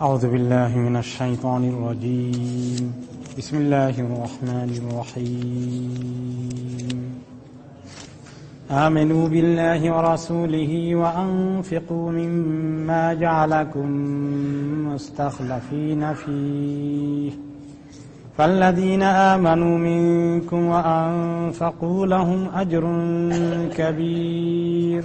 أعوذ بالله من الشيطان الرجيم. بسم الله الرحمن الرحيم. آمنوا بالله ورسوله وأنفقوا مما جعلكم مستخلفين فيه. فالذين آمنوا منكم وأنفقوا لهم أجر كبير.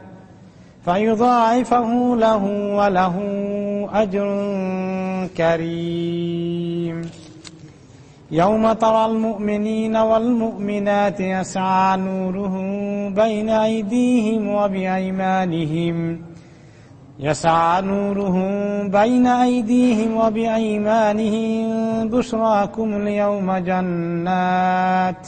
فيضاعفه له وله أجر كريم. يوم ترى المؤمنين والمؤمنات يسعى نورهم بين أيديهم وبأيمانهم. يسعى نورهم بين أيديهم وبأيمانهم. بشراكم اليوم جنات.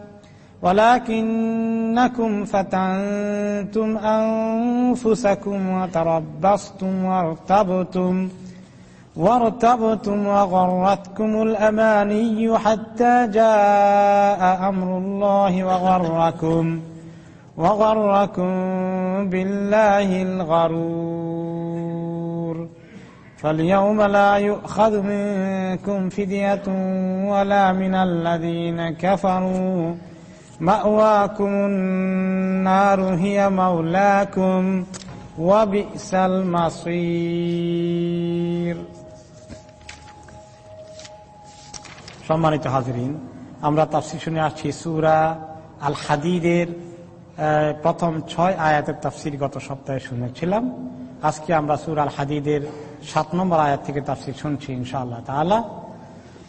ولكنكم فتنتم أنفسكم وتربصتم وارتبتم وارتبتم وغرتكم الأماني حتى جاء أمر الله وغركم وغركم بالله الغرور فاليوم لا يؤخذ منكم فدية ولا من الذين كفروا مأواكم النار هي مولاكم وبئس المصير সম্মানিত হাজরিন আমরা তাফসির শুনে আসছি সুরা আল হাদিদের প্রথম ছয় আয়াতের তাফসির গত সপ্তাহে শুনেছিলাম আজকে আমরা সুর আল হাদিদের সাত নম্বর আয়াত থেকে তাফসির শুনছি ইনশাআল্লাহ তাআলা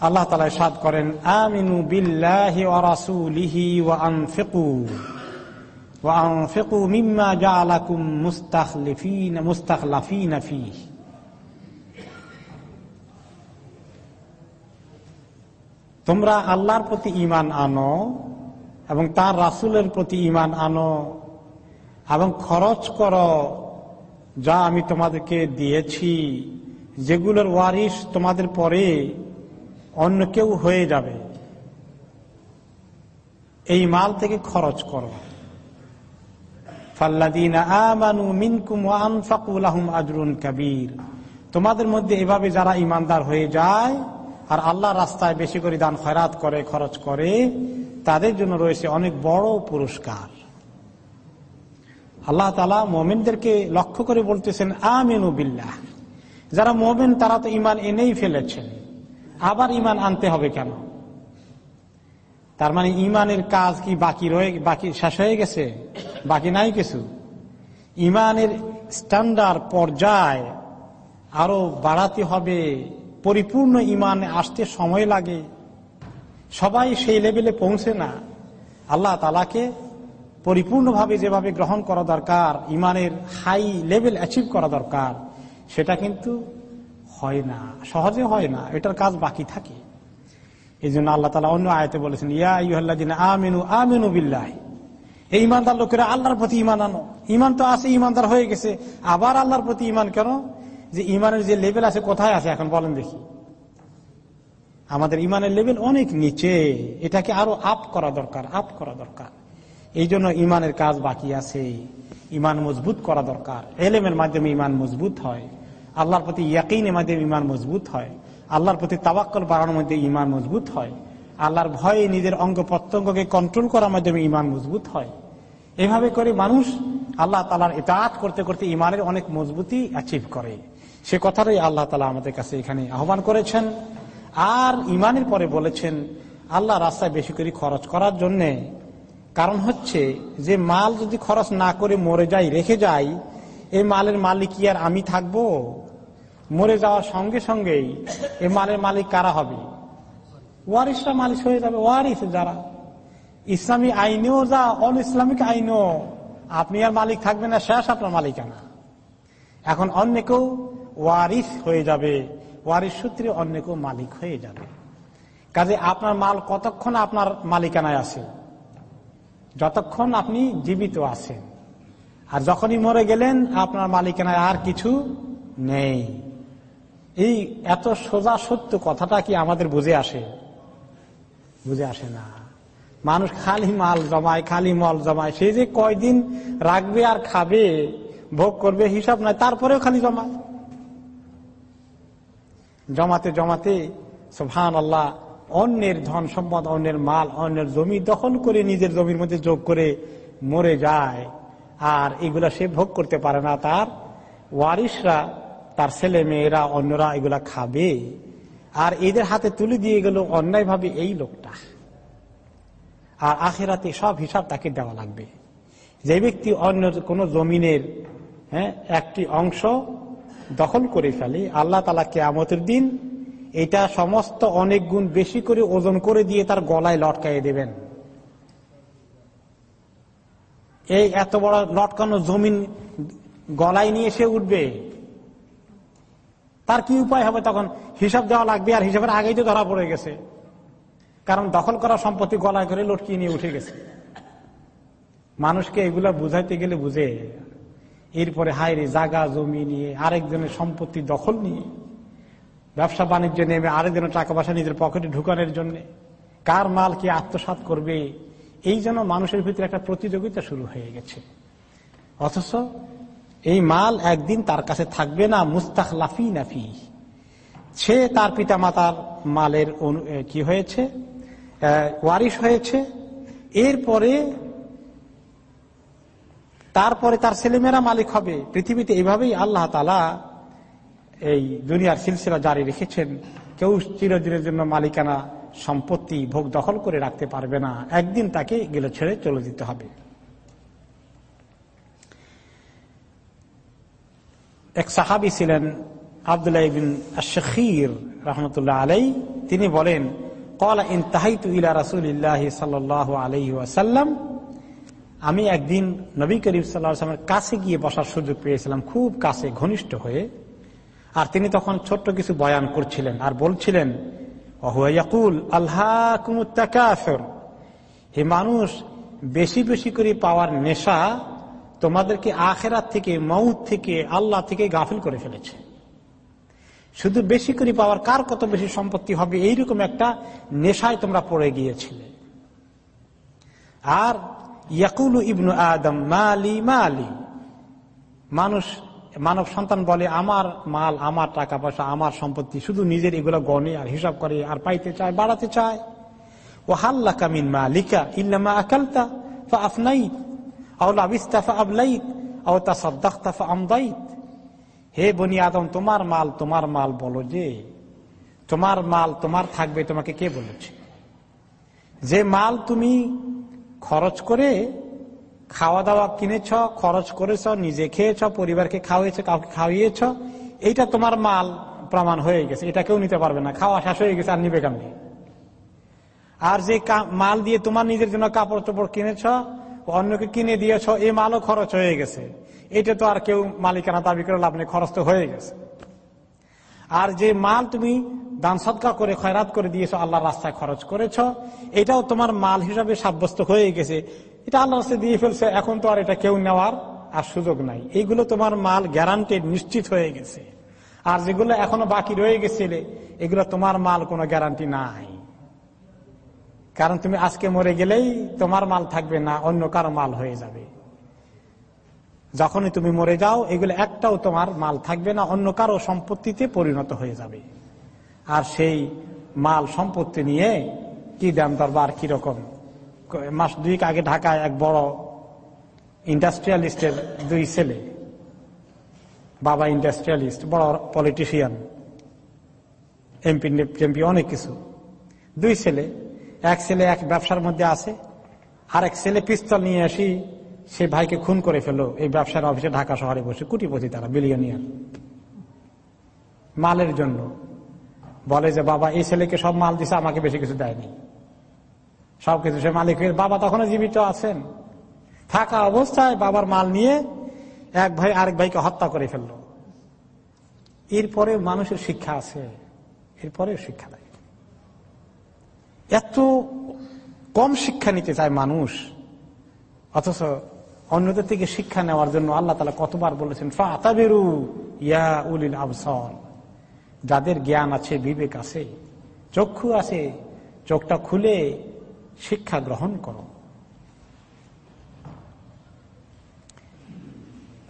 আল্লাহ তালা সাদ করেন, আমিনু বিল্লাহি আনফিকু মিম্মা তোমরা আল্লাহর প্রতি ইমান আনো এবং তার রাসুলের প্রতি ইমান আনো এবং খরচ করো যা আমি তোমাদেরকে দিয়েছি, যেগুলোর ওয়ারিস তোমাদের পরে অন্য কেউ হয়ে যাবে। এই মাল থেকে খরচ করো। তোমাদের মধ্যে এভাবে যারা ইমানদার হয়ে যায় আর আল্লাহ রাস্তায় বেশি করে দান খয়রাত করে, খরচ করে, তাদের জন্য রয়েছে অনেক বড় পুরস্কার। আল্লাহ তালা মোমেনদেরকে লক্ষ্য করে বলতেছেন, আমিনু বিল্লাহ। যারা মোমেন, তারা তো ইমান এনেই ফেলেছেন। আবার ইমান আনতে হবে কেন? তার মানে ইমানের কাজ কি বাকি রয়ে, বাকি শেষ হয়ে গেছে? বাকি নাই কিছু? ইমানের স্ট্যান্ডার্ড পর্যায় আরও বাড়াতে হবে, পরিপূর্ণ ইমান আসতে সময় লাগে। সবাই সেই লেভেলে পৌঁছে না। আল্লাহ তালাকে পরিপূর্ণভাবে যেভাবে গ্রহণ করা দরকার ইমানের হাই লেভেল অ্যাচিভ করা দরকার, সেটা কিন্তু হয় না, সহজে হয় না, এটার কাজ বাকি থাকে। এই জন্য আল্লাহ তালা অন্য আয়তে বলেছেন, ইয়া ইহ্লাদিন আমিনু আমিনু বিল্লাহ। এই ইমানদার লোকেরা আল্লাহর প্রতি ইমান আনো। ইমান তো আছে ইমানদার হয়ে গেছে। আবার আল্লাহর প্রতি ইমান কেন? যে ইমানের যে লেভেল আছে, কোথায় আছে? এখন বলেন দেখি। আমাদের ইমানের লেভেল অনেক নিচে। এটাকে আরও আপ করা দরকার আপ করা দরকার। এই জন্য ইমানের কাজ বাকি আছে। ইমান মজবুত করা দরকার। এলেমের মাধ্যমে ইমান মজবুত হয়। আল্লাহর প্রতি ইয়াকিনের মাধ্যমে ইমান মজবুত হয়। আল্লাহর প্রতি তাবাক্কল বাড়ানোর মধ্যে ইমান মজবুত হয়। আল্লাহর ভয়ে নিজের অঙ্গ প্রত্যঙ্গকে কন্ট্রোল করার মাধ্যমে ইমান মজবুত হয়। এভাবে করে মানুষ আল্লাহ তালার এতাত করতে করতে ইমানের অনেক মজবুতি অ্যাচিভ করে। সে কথাটাই আল্লাহ তালা আমাদের কাছে এখানে আহ্বান করেছেন। আর ইমানের পরে বলেছেন, আল্লাহ রাস্তায় বেশি করে খরচ করার জন্যে। কারণ হচ্ছে, যে মাল যদি খরচ না করে মরে যাই রেখে যাই এই মালের মালিক আর আমি থাকব? মরে যাওয়ার সঙ্গে সঙ্গেই এই মালের মালিক কারা হবে? ওয়ারিসরা মালিক হয়ে যাবে, ওয়ারিস যারা। ইসলামী আইনেও যা অল ইসলামিক আইনও। আপনি আর মালিক থাকবেন না, শেষ আপনার মালিকানা। এখন অন্য কেউ ওয়ারিস হয়ে যাবে, ওয়ারিস সূত্রে অন্য কেউ মালিক হয়ে যাবে। কাজে আপনার মাল কতক্ষণ আপনার মালিকানায় আছে? যতক্ষণ আপনি জীবিত আছেন। আর যখনই মরে গেলেন, আপনার মালিকানায় আর কিছু নেই। এই এত সোজা সত্য কথাটা কি আমাদের বুঝে আসে? বুঝে আসে না। মানুষ খালি মাল জমায়, খালি মল জমায়। সে যে কয়দিন রাখবে আর খাবে, ভোগ করবে, হিসাব নাই, তারপরেও খালি জমায়। জমাতে জমাতে সোহান আল্লাহ অন্যের ধন সম্পদ, অন্যের মাল, অন্যের জমি দখল করে নিজের জমির মধ্যে যোগ করে মরে যায়। আর এগুলা সে ভোগ করতে পারে না। তার ওয়ারিসরা তার ছেলে মেয়েরা অন্যরা এগুলা খাবে। আর এদের হাতে তুলে দিয়ে গেল অন্যায়ভাবে এই লোকটা। আর আখেরাতে সব হিসাব তাকে দেওয়া লাগবে। যে ব্যক্তি অন্য কোন জমিনের হ্যাঁ একটি অংশ দখল করে ফেলে, আল্লাহ তালা কেয়ামতের দিন এটা সমস্ত অনেক গুণ বেশি করে ওজন করে দিয়ে তার গলায় লটকাইয়ে দেবেন। এই এত বড় লটকানো জমিন গলায় নিয়ে সে উঠবে। তার কি উপায় হবে তখন? হিসাব দেওয়া লাগবে, আর হিসাবের আগেই তো ধরা পড়ে গেছে। কারণ দখল করা সম্পত্তি গলায় করে লটকিয়ে নিয়ে উঠে গেছে। মানুষকে এগুলা বুঝাইতে গেলে বুঝে। এরপরে হাইরে জাগা, জমি নিয়ে, আরেকজনের সম্পত্তি দখল নিয়ে। ব্যবসা বাণিজ্য নেমে আরেকজনের টাকা পয়সা নিজের পকেটে ঢুকানোর জন্য। কার মাল কি আত্মসাত করবে? এই জন্য মানুষের ভিতরে একটা প্রতিযোগিতা শুরু হয়ে গেছে। অথচ এই মাল একদিন তার কাছে থাকবে না মুস্তাক লাফি নাফি সে তার পিতা মাতার মালের কি হয়েছে? ওয়ারিশ হয়েছে। এরপরে, তারপরে তার ছেলেমেয়েরা মালিক হবে। পৃথিবীতে এইভাবেই আল্লাহ তালা এই দুনিয়ার সিলসিলা জারি রেখেছেন। কেউ চিরদিনের জন্য মালিকানা সম্পত্তি ভোগ দখল করে রাখতে পারবে না। একদিন তাকে গেলে ছেড়ে চলে দিতে হবে। এক সাহাবি ছিলেন আবদুল্লাহ বিন শখীর রহমতুল্লাহ আলাই তিনি বলেন কলা ইন তাহাইতু ইলা রাসুলিল্লাহ সাল আলাই ওয়াসাল্লাম। আমি একদিন নবী করিম সাল্লামের কাছে গিয়ে বসার সুযোগ পেয়েছিলাম, খুব কাছে, ঘনিষ্ঠ হয়ে। আর তিনি তখন ছোট্ট কিছু বয়ান করছিলেন আর বলছিলেন অহুয়াকুল আল্লাহ হে মানুষ, বেশি বেশি করে পাওয়ার নেশা তোমাদেরকে আখেরাত থেকে মৌত থেকে, আল্লাহ থেকে গাফিল করে ফেলেছে। শুধু বেশি করে পাওয়ার কার কত বেশি সম্পত্তি হবে, এইরকম একটা নেশায় তোমরা পড়ে গিয়েছিলে। আর ইয়াকুল ইবনু আদম, মালি মালি। মানুষ মানব সন্তান বলে, আমার মাল, আমার টাকা পয়সা আমার সম্পত্তি, শুধু নিজের এগুলো গণে আর হিসাব করে আর পাইতে চায়, বাড়াতে চায়। ও হাল্লা কামিন মা লিকা ইল্লামা আকালতা, ফা আফনাই হে বনি আদম, তোমার মাল তোমার মাল বলো যে, তোমার মাল তোমার থাকবে, তোমাকে কে বলেছে? যে মাল তুমি খরচ করে খাওয়া দাওয়া কিনেছ, খরচ করেছ, নিজে খেয়েছ, পরিবারকে খাওয়াইছ, কাউকে খাওয়িয়েছ এইটা তোমার মাল প্রমাণ হয়ে গেছে। এটা কেউ নিতে পারবে না। খাওয়া শেষ হয়ে গেছে, আর নিবে কেমনি? আর যে মাল দিয়ে তোমার নিজের জন্য কাপড় চোপড় কিনেছ, অন্যকে কিনে দিয়েছ, এই মালও খরচ হয়ে গেছে। এটা তো আর কেউ মালিকানা দাবি করে লাভ নেই, খরচ তো হয়ে গেছে। আর যে মাল তুমি দান সৎকার করে, খয়রাত করে দিয়েছ আল্লাহ রাস্তায় খরচ করেছ, এটাও তোমার মাল হিসাবে সাব্যস্ত হয়ে গেছে। এটা আল্লাহ রাস্তায় দিয়ে ফেলছে, এখন তো আর এটা কেউ নেওয়ার আর সুযোগ নাই। এইগুলো তোমার মাল গ্যারান্টেড নিশ্চিত হয়ে গেছে। আর যেগুলো এখনও বাকি রয়ে গেছিলে, এগুলো তোমার মাল কোনো গ্যারান্টি নাই। কারণ তুমি আজকে মরে গেলেই তোমার মাল থাকবে না, অন্য কারও মাল হয়ে যাবে। যখনই তুমি মরে যাও, এগুলো একটাও তোমার মাল থাকবে না, অন্য কারও সম্পত্তিতে পরিণত হয়ে যাবে। আর সেই মাল সম্পত্তি নিয়ে কি দাম দরবার কীরকম মাস দুই আগে ঢাকায় এক বড় ইন্ডাস্ট্রিয়ালিস্টের দুই ছেলে, বাবা ইন্ডাস্ট্রিয়ালিস্ট বড় পলিটিশিয়ান এমপি এমপি অনেক কিছু। দুই ছেলে, এক ছেলে এক ব্যবসার মধ্যে আছে আর এক ছেলে পিস্তল নিয়ে আসি সে ভাইকে খুন করে ফেলো এই ব্যবসার অফিসে ঢাকা শহরে বসে। কুটিপতি তারা বিলিয়নিয়ার মালের জন্য। বলে যে, বাবা, এই ছেলেকে সব মাল দিছে, আমাকে বেশি কিছু দেয়নি। সবকিছু সে মালিকের বাবা তখনও জীবিত আছেন। থাকা অবস্থায় বাবার মাল নিয়ে এক ভাই আরেক ভাইকে হত্যা করে ফেলল। এরপরে মানুষের শিক্ষা আছে এরপরে শিক্ষা নাই। এত কম শিক্ষা নিতে চায় মানুষ, অথচ অন্যদের থেকে শিক্ষা নেওয়ার জন্য আল্লাহ তালা কতবার বলেছেন, ফাতাবেরু ইয়া উলিল আবসর। যাদের জ্ঞান আছে, বিবেক আছে, চক্ষু আছে, চোখটা খুলে শিক্ষা গ্রহণ করো।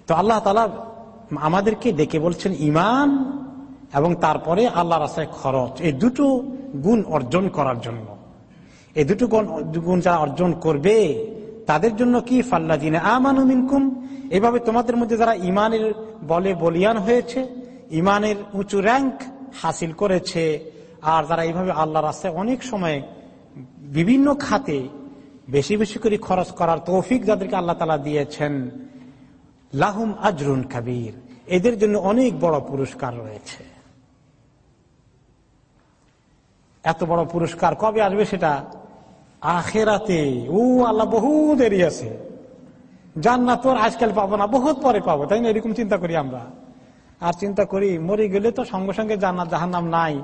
তো আল্লাহ তালা আমাদেরকে ডেকে বলছেন ইমান এবং তারপরে আল্লাহ রাস্তায় খরচ, এই দুটো গুণ অর্জন করার জন্য। এই দুটো গুণ যারা অর্জন করবে, তাদের জন্য কি? ফাল্লাদিনে আমানু মিনকুম। এভাবে তোমাদের মধ্যে যারা ইমানের বলে বলিয়ান হয়েছে ইমানের উঁচু র্যাঙ্ক হাসিল করেছে, আর যারা এইভাবে আল্লাহ রাস্তায় অনেক সময় বিভিন্ন খাতে বেশি বেশি করে খরচ করার তৌফিক যাদেরকে আল্লাহ তালা দিয়েছেন, লাহুম আজরুন কাবির। এদের জন্য অনেক বড় পুরস্কার রয়েছে। এত বড় পুরস্কার কবে আসবে সেটা? আখেরাতে। ও, আল্লাহ বহু দেরি আছে। জান্নাত তোর আজকাল পাবো না, বহুত পরে পাবো, তাই না? এরকম চিন্তা করি আমরা। আর চিন্তা করি, মরে গেলে তো সঙ্গে সঙ্গে জান্নাত, জাহান্নাম নাই।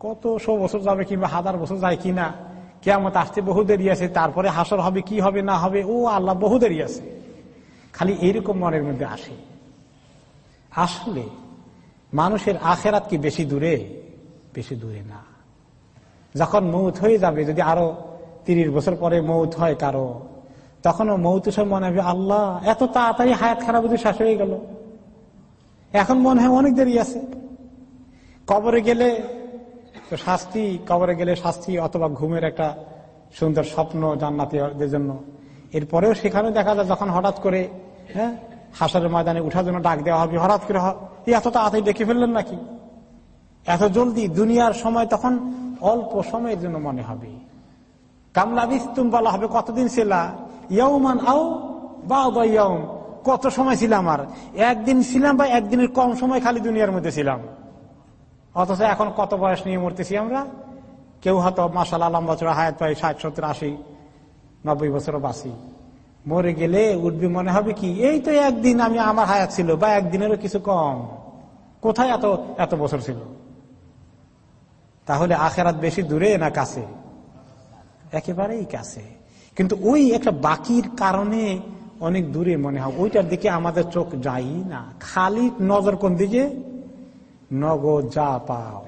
কত শো বছর যাবে কিংবা হাজার বছর যায় কিনা? কেমন আসতে বহু দেরি আছে, তারপরে হাসর হবে, কি হবে, না হবে, ও আল্লাহ, বহু দেরি আছে। খালি এইরকম মনের মধ্যে আসে। আসলে মানুষের আখেরাত কি বেশি দূরে? বেশি দূরে না। যখন মৌত হয়ে যাবে, যদি আরও তিরিশ বছর পরে মৌত হয় কারও, তখনও মৌত সব মনে হবে, আল্লাহ, এত তাড়াতাড়ি হায়াত খারাপ শেষ হয়ে গেল। এখন মনে হয় অনেক দেরি আছে। কবরে গেলে তো শাস্তি কবরে গেলে শাস্তি অথবা ঘুমের একটা সুন্দর স্বপ্ন জান্নাতিদের জন্য। এরপরেও সেখানে দেখা যায় যখন হঠাৎ করে হ্যাঁ হাসারের ময়দানে উঠার জন্য ডাক দেওয়া হবে, হঠাৎ করে এত তাড়াতাড়ি ডেকে ফেললেন নাকি? এত জলদি দুনিয়ার সময় তখন অল্প সময়ের জন্য মনে হবে। কামলা বিস্তুম বলা হবে, কতদিন ছিল? ইয়ৌমান আও বা কত সময় ছিলাম আর একদিন ছিলাম বা একদিনের কম সময় খালি দুনিয়ার মধ্যে ছিলাম। অথচ এখন কত বয়স নিয়ে মরতেছি আমরা? কেউ হয়তো মাসাল আলম বছর হায়াত পাই, ষাট, সত্তর, আশি, নব্বই বছর বাসি মরে গেলে উঠবি মনে হবে কি, এই তো একদিন আমি, আমার হায়াত ছিল, বা একদিনেরও কিছু কম। কোথায় এত এত বছর ছিল? তাহলে আখেরাত বেশি দূরে না কাছে? একেবারেই কাছে। কিন্তু ওই একটা বাকির কারণে অনেক দূরে মনে হয়, ওইটার দিকে আমাদের চোখ যাই না। খালি নজর কোন দিকে? নগদ যা পাও।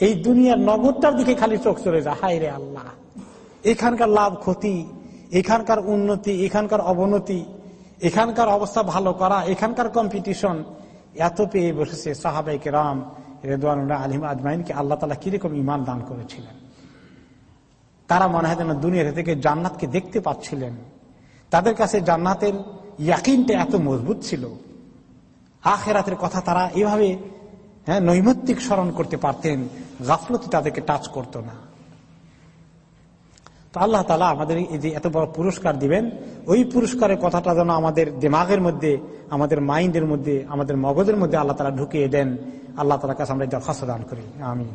এই দুনিয়ার নগদটার দিকে খালি চোখ চলে যায় হাই রে আল্লাহ। এখানকার লাভ ক্ষতি, এখানকার উন্নতি, এখানকার অবনতি, এখানকার অবস্থা ভালো করা, এখানকার কম্পিটিশন এত পেয়ে বসেছে সাহাবাইকে রাম রেদওয়ানুল্লাহ আলিম আজমাইনকে আল্লাহ তালা কীরকম ইমান দান করেছিলেন। তারা মনে হয় যেন দুনিয়া থেকে জান্নাতকে দেখতে পাচ্ছিলেন। তাদের কাছে জান্নাতের ইয়াকিনটা এত মজবুত ছিল। আখেরাতের কথা তারা এভাবে হ্যাঁ নৈমিত্তিক স্মরণ করতে পারতেন গাফলতি তাদেরকে টাচ করত না তো আল্লাহ তালা আমাদের এই যে এত বড় পুরস্কার দিবেন ওই পুরস্কারের কথাটা যেন আমাদের দিমাগের মধ্যে আমাদের মাইন্ডের মধ্যে আমাদের মগজের মধ্যে আল্লাহ তালা ঢুকিয়ে দেন আল্লাহ তালার কাছে আমরা দরখাস্ত দান করি আমি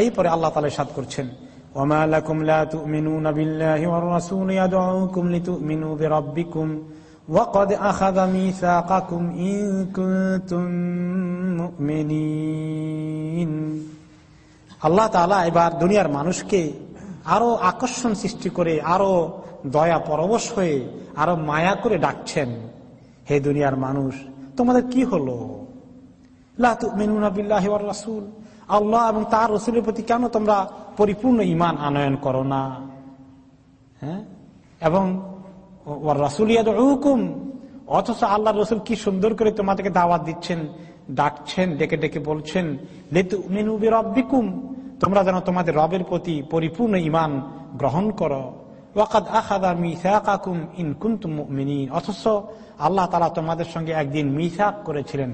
এই পরে আল্লাহ তালা সাদ করছেন وما لكم لا تؤمنون بالله والرسول يدعوكم لتؤمنوا بربكم وقد أخذ ميثاقكم إن كنتم مؤمنين আল্লাহ তালা এবার দুনিয়ার মানুষকে আরো আকর্ষণ সৃষ্টি করে আরো দয়া পরবশ হয়ে আরো মায়া করে ডাকছেন হে দুনিয়ার মানুষ তোমাদের কি হলো রাসুল আল্লাহ এবং তার রসুলের প্রতি কেন তোমরা পরিপূর্ণ ইমান আনয়ন করো না হ্যাঁ এবং রাসুলিয়াদ হুকুম অথচ আল্লাহ রসুল কি সুন্দর করে তোমাদেরকে দাওয়াত দিচ্ছেন, ডাকছেন, ডেকে ডেকে বলছেন রব্বিকুম তোমরা যেন তোমাদের রবের প্রতি পরিপূর্ণ ইমান গ্রহণ করো। ওয়াকাদ আখাদা মিসাকুম ইন কুন্তুম অথচ আল্লাহ তালা তোমাদের সঙ্গে একদিন মিসাক করেছিলেন,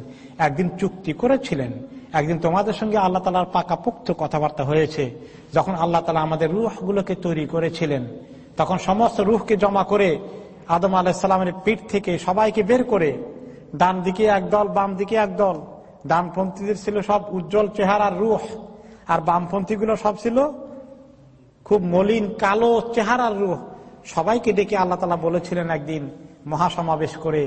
একদিন চুক্তি করেছিলেন। একদিন তোমাদের সঙ্গে আল্লাহ তালার পাকাপোক্ত কথাবার্তা হয়েছে। যখন আল্লাহ তালা আমাদের রুহগুলোকে তৈরি করেছিলেন, তখন সমস্ত রুহকে জমা করে আদম আলাহিসাল্লামের পিঠ থেকে সবাইকে বের করে ডান দিকে একদল বাম দিকে একদল ডানপন্থীদের ছিল সব উজ্জ্বল চেহারার রুহ। আর বামপন্থীগুলো সব ছিল খুব মলিন, কালো চেহারার রুহ। সবাইকে ডেকে আল্লাহ তালা বলেছিলেন একদিন মহাসমাবেশ করে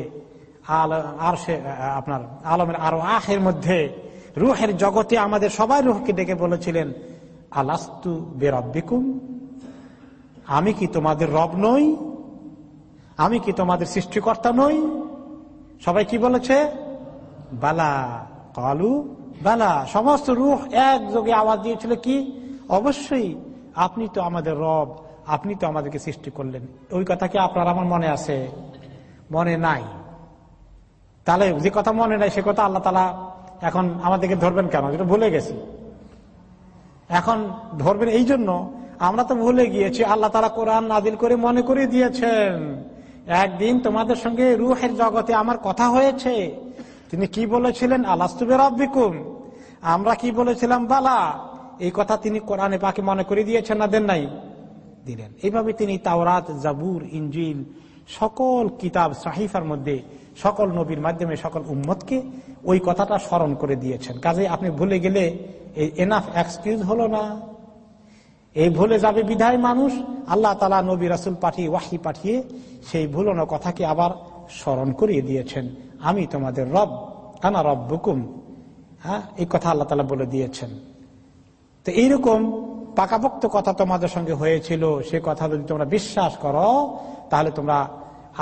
আল আর সে আপনার আলমের আরও আহের মধ্যে রুহের জগতে আমাদের সবাই রুহকে ডেকে বলেছিলেন, আলাস্তু বেরব্বিকুম আমি কি তোমাদের রব নই? আমি কি তোমাদের সৃষ্টিকর্তা নই? সবাই কি বলেছে? বালা, কালু, বালা, সমস্ত রুহ একযোগে আওয়াজ দিয়েছিল কি? অবশ্যই, আপনি তো আমাদের রব, আপনি তো আমাদেরকে সৃষ্টি করলেন। ওই কথা কি আপনার আমার মনে আছে? মনে নাই। তাহলে যে কথা মনে নাই, সে কথা আল্লাহ তালা এখন আমাদেরকে ধরবেন কেন? যেটা ভুলে গেছি। এখন ধরবেন এই জন্য আমরা তো ভুলে গিয়েছি, আল্লাহ তালা কোরআন নাদিল করে মনে করে দিয়েছেন। একদিন তোমাদের সঙ্গে রুহের জগতে আমার কথা হয়েছে। তিনি কি বলেছিলেন? আলাস্তুবের রব্বিকুম আমরা কি বলেছিলাম? বালা। এই কথা তিনি কোরআনে পাকে মনে করে দিয়েছেন না, দেন নাই। দিলেন। এইভাবে তিনি তাওরাত, জাবুর ইঞ্জিল সকল কিতাব সাহিফার মধ্যে, সকল নবীর মাধ্যমে, সকল উম্মতকে ওই কথাটা স্মরণ করে দিয়েছেন। কাজে আপনি ভুলে গেলে এনাফ এক্সকিউজ হলো না। এই ভুলে যাবে বিধায় মানুষ। আল্লাহ তালা নবী রাসুল পাঠিয়ে, ওয়াহি পাঠিয়ে সেই ভুলনো কথাকে আবার স্মরণ করিয়ে দিয়েছেন। আমি তোমাদের রব কানা রব বুকুম হ্যাঁ এই কথা আল্লাহ তালা বলে দিয়েছেন। তো এইরকম পাকাপোক্ত কথা তোমাদের সঙ্গে হয়েছিল, সে কথা যদি তোমরা বিশ্বাস করো, তাহলে তোমরা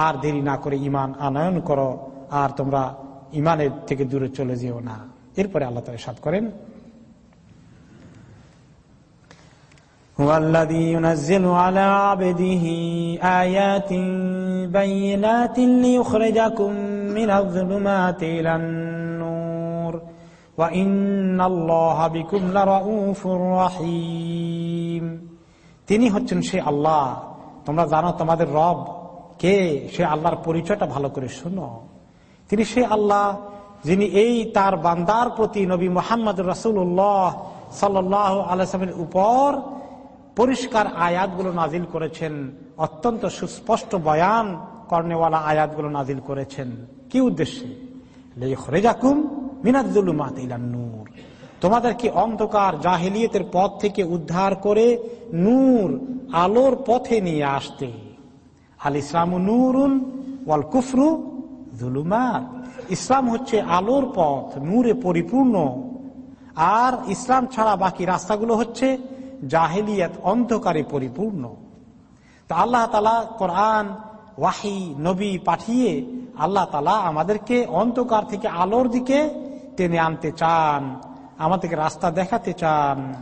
আর দেরি না করে ইমান আনয়ন করো, আর তোমরা ইমানের থেকে দূরে চলে যেও না। এরপরে আল্লাহ তালা সাদ করেন هو الذي ينزل على عبده آيات بينات ليخرجكم من الظلمات إلى النور وإن الله بكم لرؤوف رحيم তিনি হচ্ছেন সে আল্লাহ তোমরা জানো তোমাদের রব কে সে আল্লাহর পরিচয়টা ভালো করে শুনো তিনি সে আল্লাহ যিনি এই তার বান্দার প্রতি নবী মোহাম্মদ রসুল্লাহ সাল্লাহ আলসালামের উপর পরিষ্কার আয়াতগুলো নাজিল করেছেন, অত্যন্ত সুস্পষ্ট বয়ান কর্নেওয়ালা আয়াতগুলো নাজিল করেছেন। কি উদ্দেশ্যে? রেজাকুম মিনাদুলুমাত নূর। তোমাদেরকে অন্ধকার জাহিলিয়তের পথ থেকে উদ্ধার করে নূর আলোর পথে নিয়ে আসতে। আল ইসলাম নূরুন ওয়াল কুফরু জুলুমাত। ইসলাম হচ্ছে আলোর পথ, নূরে পরিপূর্ণ। আর ইসলাম ছাড়া বাকি রাস্তাগুলো হচ্ছে জাহেলিয়াত অন্ধকারে পরিপূর্ণ। তা আল্লাহ তালা কোরআন, ওয়াহি, নবী পাঠিয়ে আল্লাহ তালা আমাদেরকে অন্ধকার থেকে আলোর দিকে টেনে আনতে চান আমাদেরকে রাস্তা দেখাতে চান।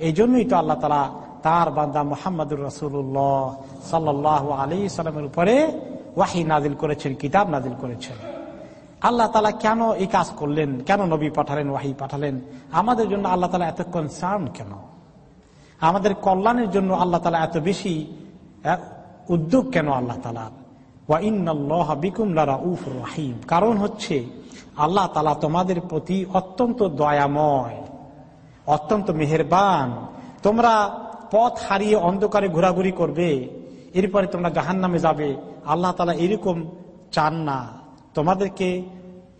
এই জন্যই তো আল্লাহ তালা তার বান্দা মোহাম্মদুর রসুল্লাহ সাল্লাহ আলী সাল্লামের উপরে ওয়াহি নাজিল করেছেন, কিতাব নাজিল করেছেন। আল্লাহ তালা কেন এই কাজ করলেন? কেন নবী পাঠালেন, ওয়াহি পাঠালেন? আমাদের জন্য আল্লাহ তালা এত কনসার্ন কেন? আমাদের কল্যাণের জন্য আল্লাহ তালা এত বেশি উদ্যোগ কেন আল্লাহ তালার রাহিম। কারণ হচ্ছে, আল্লাহ তালা তোমাদের প্রতি অত্যন্ত দয়াময়, অত্যন্ত মেহেরবান। তোমরা পথ হারিয়ে অন্ধকারে ঘোরাঘুরি করবে, এরপরে তোমরা জাহান নামে যাবে। আল্লাহ তালা এরকম চান না। তোমাদেরকে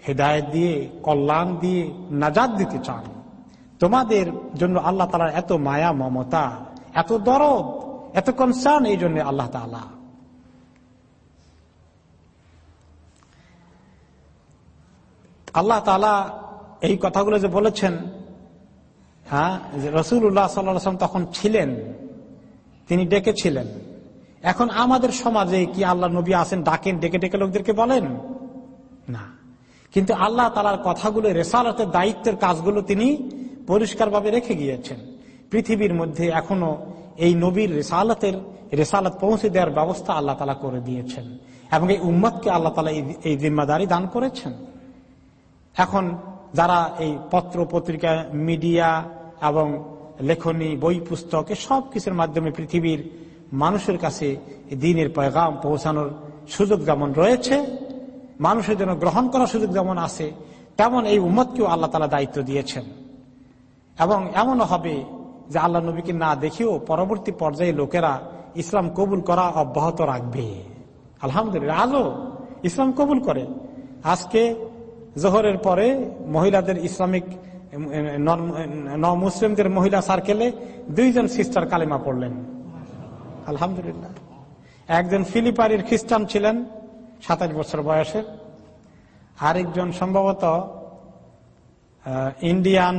হেদায়ত দিয়ে, কল্যাণ দিয়ে নাজাদ দিতে চান। তোমাদের জন্য আল্লাহ তালার এত মায়া, মমতা, এত দরদ, এত কনসার্ন এই জন্য আল্লাহ তালা আল্লাহ তালা এই কথাগুলো যে বলেছেন হ্যাঁ রসুল উল্লাহ সাল্লাম তখন ছিলেন, তিনি ডেকেছিলেন এখন আমাদের সমাজে কি আল্লাহ নবী আসেন ডাকেন, ডেকে ডেকে লোকদেরকে বলেন? না। কিন্তু আল্লাহ তালার কথাগুলো, রেসালতের দায়িত্বের কাজগুলো তিনি পরিষ্কারভাবে রেখে গিয়েছেন। পৃথিবীর মধ্যে এখনও এই নবীর রেসালতের, রেসালত পৌঁছে দেওয়ার ব্যবস্থা আল্লাহ তালা করে দিয়েছেন এবং এই উম্মতকে আল্লাহ তালা এই জিম্মাদারি দান করেছেন। এখন যারা এই পত্র, পত্রিকা, মিডিয়া এবং লেখনী, বই পুস্তক সব কিছুর মাধ্যমে পৃথিবীর মানুষের কাছে দিনের পয়গাম পৌঁছানোর সুযোগ যেমন রয়েছে, মানুষের জন্য গ্রহণ করার সুযোগ যেমন আছে, তেমন এই উম্মতকেও আল্লাহ তালা দায়িত্ব দিয়েছেন। এবং এমনও হবে যে আল্লাহ নবীকে না দেখেও পরবর্তী পর্যায়ে লোকেরা ইসলাম কবুল করা অব্যাহত রাখবে। আলহামদুলিল্লাহ, আজও ইসলাম কবুল করে। আজকে জোহরের পরে মহিলাদের ইসলামিক ন মুসলিমদের মহিলা সার্কেলে দুইজন সিস্টার কালিমা পড়লেন। আলহামদুলিল্লাহ। একজন ফিলিপাইনের খ্রিস্টান ছিলেন, সাতাশ বছর বয়সের। আরেকজন সম্ভবত ইন্ডিয়ান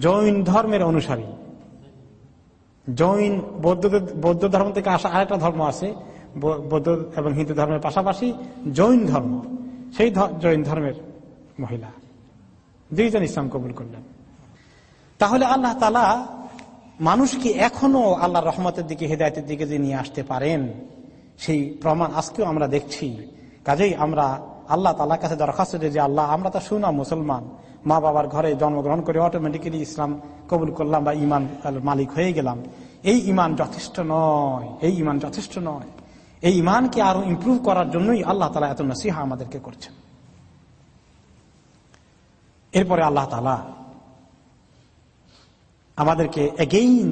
জৈন ধর্মের অনুসারী। জৈন বৌদ্ধ বৌদ্ধ ধর্ম থেকে আসা আরেকটা ধর্ম আছে বৌদ্ধ এবং হিন্দু ধর্মের পাশাপাশি জৈন ধর্ম। সেই জৈন ধর্মের মহিলা। দুইজন ইসলাম কবুল করলেন। তাহলে আল্লাহ তালা মানুষকে এখনও আল্লাহ রহমতের দিকে, হেদায়তের দিকে যে নিয়ে আসতে পারেন? সেই প্রমাণ আজকেও আমরা দেখছি। কাজেই আমরা আল্লাহ তালার কাছে দরখাস্ত যে, আল্লাহ, আমরা তো শুনা মুসলমান। মা বাবার ঘরে জন্মগ্রহণ করে অটোমেটিক্যালি ইসলাম কবুল করলাম বা ইমান মালিক হয়ে গেলাম। এই ইমান যথেষ্ট নয়, এই ইমান যথেষ্ট নয়। এই ইমানকে আরও ইম্প্রুভ করার জন্যই আল্লাহ তালা এত নসিহা আমাদেরকে করছেন। এরপরে আল্লাহ তালা আমাদেরকে এগেইন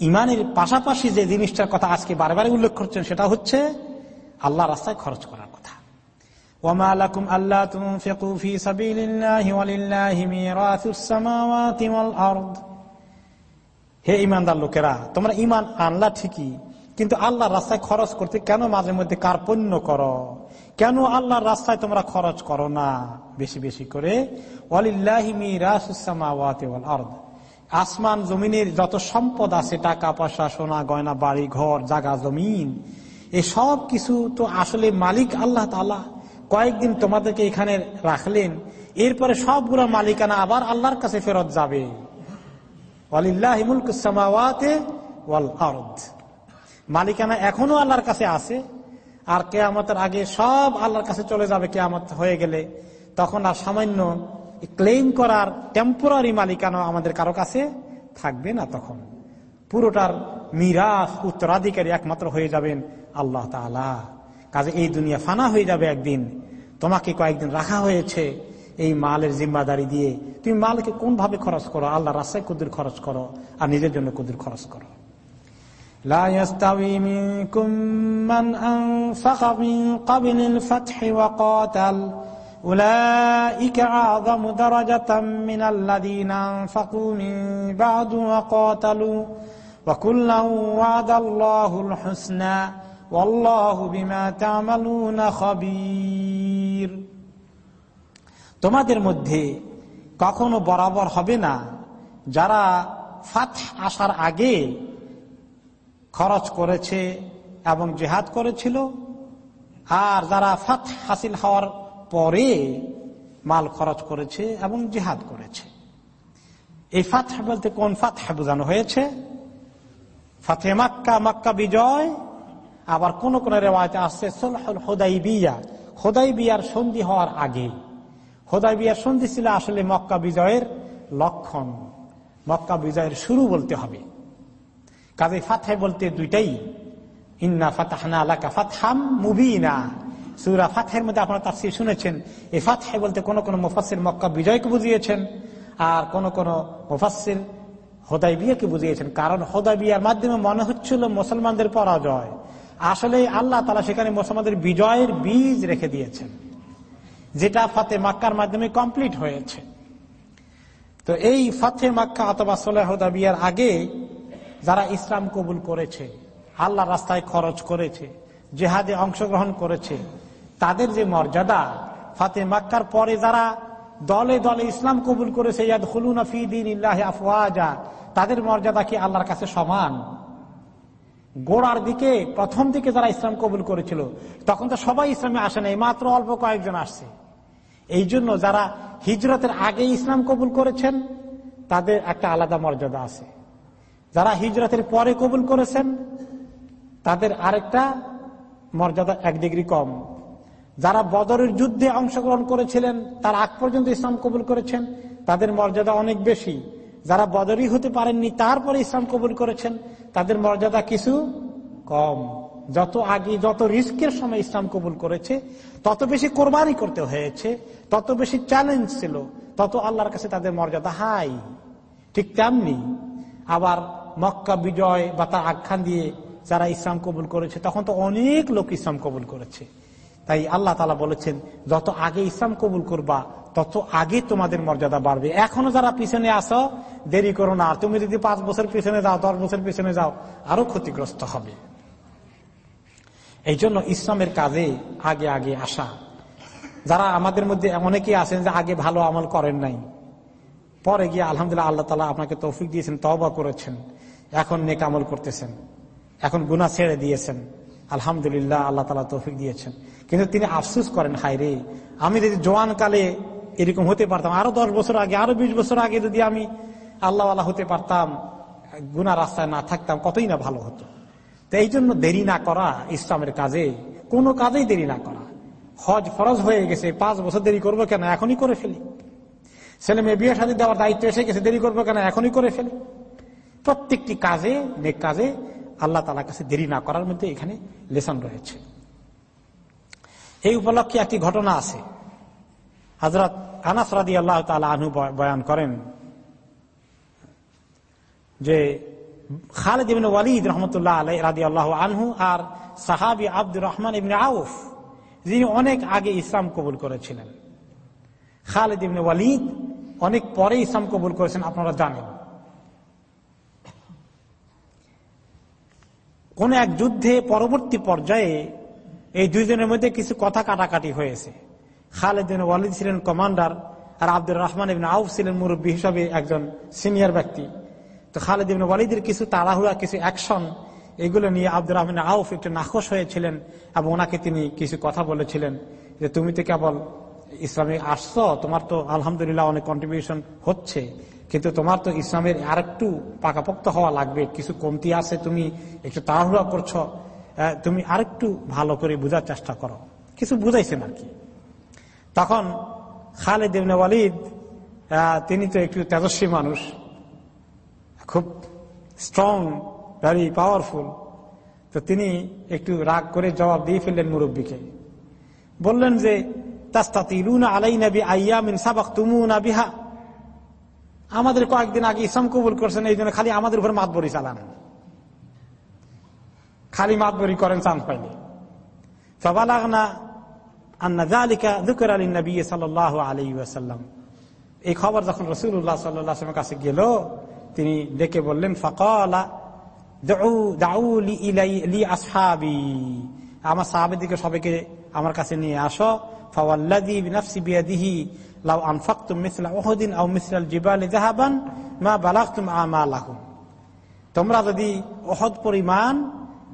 ইমানের পাশাপাশি যে জিনিসটার কথা আজকে বারবার উল্লেখ করছেন সেটা হচ্ছে, আল্লাহ রাস্তায় খরচ কথা وما لكم ألا تنفقوا في سبيل الله ولله ميراث السماوات والأرض হে ইমানদার লোকেরা তোমরা ইমান আনলা ঠিকই কিন্তু আল্লাহর রাস্তায় খরচ করতে কেন মাঝে মধ্যে কার্পণ্য করো কেন আল্লাহর রাস্তায় তোমরা খরচ করো না বেশি বেশি করে আসমান জমিনের যত সম্পদ আছে টাকা পয়সা সোনা গয়না বাড়ি ঘর জাগা জমিন এই সব কিছু তো আসলে মালিক আল্লাহ তালা কয়েকদিন তোমাদেরকে এখানে রাখলেন, এরপরে সবগুলো মালিকানা আবার আল্লাহর কাছে ফেরত যাবে। মালিকানা এখনও আল্লাহর কাছে আছে, আর কেয়ামতের আগে সব আল্লাহর কাছে চলে যাবে, কেয়ামত হয়ে গেলে। তখন আর সামান্য ক্লেম করার টেম্পোরারি মালিকানা আমাদের কারও কাছে থাকবে না তখন। পুরোটার মিরাফ উত্তরাধিকারী একমাত্র হয়ে যাবেন আল্লাহ তালা কাজে এই দুনিয়া ফানা হয়ে যাবে একদিন তোমাকে কয়েকদিন রাখা হয়েছে এই মালের জিম্মাদারি দিয়ে তুমি মালকে কোন ভাবে খরচ করো আল্লাহ রাস্তায় কুদির খরচ করো আর নিজের জন্য কুদির খরচ করো لا يستوي منكم من أنفق من قبل الفتح وقاتل أولئك أعظم درجة من الذين أنفقوا من بعد وقاتلوا وكلا وعد الله الحسنى তোমাদের মধ্যে কখনো বরাবর হবে না যারা ফাত আসার আগে খরচ করেছে এবং জেহাদ করেছিল, আর যারা ফাত হাসিল হওয়ার পরে মাল খরচ করেছে এবং জেহাদ করেছে। এই ফাতহ বলতে কোন ফাতহ বোঝানো হয়েছে? ফাতে মাক্কা মাক্কা বিজয় আবার কোন কোন রেওয়াজ আসছে সোলহুল হোদাই বিয়া হোদাই বিয়ার সন্ধি হওয়ার আগে। হোদাই বিয়ার সন্ধি ছিল আসলে মক্কা বিজয়ের লক্ষণ। মক্কা বিজয়ের শুরু বলতে হবে। কাজে ফাতহে বলতে দুইটাই। ইন্না ফাতাহনা আলাকা ফাতহাম মুবিনা। সুরা ফাতের মধ্যে আপনারা তাফসির শুনেছেন এই ফাতহে বলতে কোন কোন মুফাসির মক্কা বিজয়কে বুঝিয়েছেন আর কোন কোন মুফাসির হোদাই বিয়াকে বুঝিয়েছেন। কারণ হোদাই বিয়ার মাধ্যমে মনে হচ্ছিল মুসলমানদের পরাজয়। আসলে আল্লাহ তালা সেখানে মুসলমানদের বিজয়ের বীজ রেখে দিয়েছেন, যেটা ফাতে মাক্কার মাধ্যমে কমপ্লিট হয়েছে। তো এই ফাতে মাক্কা অথবা সোলাহদা বিয়ার আগে যারা ইসলাম কবুল করেছে আল্লাহ রাস্তায় খরচ করেছে, জেহাদে অংশগ্রহণ করেছে, তাদের যে মর্যাদা ফাতে মাক্কার পরে যারা দলে দলে ইসলাম কবুল করেছে ইয়াদ খুলুনা ফি দিন ইল্লাহ আফওয়াজা, তাদের মর্যাদা কি আল্লাহর কাছে সমান? গোড়ার দিকে, প্রথম দিকে যারা ইসলাম কবুল করেছিল, তখন তো সবাই ইসলামে আসে নাই, মাত্র অল্প কয়েকজন আসছে। এই জন্য যারা হিজরতের আগে ইসলাম কবুল করেছেন, তাদের একটা আলাদা মর্যাদা আছে। যারা হিজরতের পরে কবুল করেছেন, তাদের আরেকটা মর্যাদা এক ডিগ্রি কম। যারা বদরের যুদ্ধে অংশগ্রহণ করেছিলেন, তার আগ পর্যন্ত ইসলাম কবুল করেছেন, তাদের মর্যাদা অনেক বেশি। যারা বদরই হতে পারেননি, তারপরে ইসলাম কবুল করেছেন তাদের মর্যাদা কিছু কম। যত আগে যত রিস্কের সময় ইসলাম কবুল করেছে, তত বেশি কোরবানি করতে হয়েছে, তত বেশি চ্যালেঞ্জ ছিল, তত আল্লাহর কাছে তাদের মর্যাদা হাই ঠিক তেমনি আবার মক্কা বিজয় বা তার আখ্যান দিয়ে যারা ইসলাম কবুল করেছে, তখন তো অনেক লোক ইসলাম কবুল করেছে। তাই আল্লাহ তালা বলেছেন, যত আগে ইসলাম কবুল করবা তত আগে তোমাদের মর্যাদা বাড়বে। এখনও যারা পিছনে আসো দেরি করো না। আর তুমি যদি পাঁচ বছর পিছনে যাও, দশ বছর পিছনে যাও, আরও ক্ষতিগ্রস্ত হবে। এই জন্য ইসলামের কাজে আগে আগে আসা। যারা আমাদের মধ্যে অনেকেই আছেন যে আগে ভালো আমল করেন নাই। পরে গিয়ে আলহামদুলিল্লাহ আল্লাহ তালা আপনাকে তৌফিক দিয়েছেন তবা করেছেন। এখন নেক আমল করতেছেন। এখন গুনা ছেড়ে দিয়েছেন। আলহামদুলিল্লাহ আল্লাহ তালা তৌফিক দিয়েছেন। কিন্তু তিনি আফসুস করেন হাই রে আমি যদি জোয়ান কালে এরকম হতে পারতাম। আরও দশ বছর আগে, আরও বিশ বছর আগে যদি আমি আল্লাহ হতে পারতাম গুনা রাস্তায় না থাকতাম, কতই না ভালো হতো। তো এই জন্য দেরি না করা ইসলামের কাজে, কোনো কাজেই দেরি না করা। হজ ফরজ হয়ে গেছে, পাঁচ বছর দেরি করব কেন? এখনই করে ফেলি। ছেলে মেয়ে বিয়ে সাথে দেওয়ার দায়িত্ব এসে গেছে, দেরি করব কেন? এখনই করে ফেলি। প্রত্যেকটি কাজে, নেক কাজে আল্লাহ তালার কাছে দেরি না করার মধ্যে এখানে লেসন রয়েছে। এই উপলক্ষে একটি ঘটনা আছে। হজরত আনাস রাদি আল্লাহ তালা আনহু বয়ান করেন যে খালেদ ইবিন ওয়ালিদ রহমতুল্লাহ আলাই আল্লাহ আনহু আর সাহাবি আব্দুর রহমান ইবিন আউফ, যিনি অনেক আগে ইসলাম কবুল করেছিলেন। খালেদ ইবিন ওয়ালিদ অনেক পরে ইসলাম কবুল করেছেন, আপনারা জানেন। কোন এক যুদ্ধে পরবর্তী পর্যায়ে এই দুইজনের মধ্যে কিছু কথা কাটাকাটি হয়েছে। খালেদিন ওয়ালিদ ছিলেন কমান্ডার আর আব্দুর রহমান ইবিন আউফ ছিলেন মুরব্বী হিসাবে একজন সিনিয়র ব্যক্তি। তো খালেদ ইবিন ওয়ালিদের কিছু তাড়াহুড়া, কিছু অ্যাকশন, এগুলো নিয়ে আব্দুর রহমান আউফ একটু নাখোশ হয়েছিলেন এবং ওনাকে তিনি কিছু কথা বলেছিলেন যে, তুমি তো কেবল ইসলামে আসছো, তোমার তো আলহামদুলিল্লাহ অনেক কন্ট্রিবিউশন হচ্ছে, কিন্তু তোমার তো ইসলামের আরেকটু পাকাপোক্ত হওয়া লাগবে, কিছু কমতি আছে, তুমি একটু তাড়াহুড়া করছ তুমি আরেকটু ভালো করে বোঝার চেষ্টা করো। কিছু বুঝাইছেন আর কি। তখন খালেদ ইবনে ওয়ালিদ তিনি তো একটু তেজস্বী মানুষ, খুব স্ট্রং ভেরি পাওয়ারফুল তো তিনি একটু রাগ করে জবাব দিয়ে ফেললেন মুরব্বীকে। বললেন যে আমাদের কয়েকদিন আগে ইসলাম কবুল করছেন, এই জন্য খালি আমাদের উপর মাতবরি চালান। খালি মাতবরি করেন, চান্স পাইলে আন্না এই খবর যখন রসুল্লাহ সাল্লামের কাছে গেল, তিনি ডেকে বললেন, ফকলা আমার সাহাবেদিকে সবাইকে আমার কাছে নিয়ে আসো। তোমরা যদি ওহদ পরিমাণ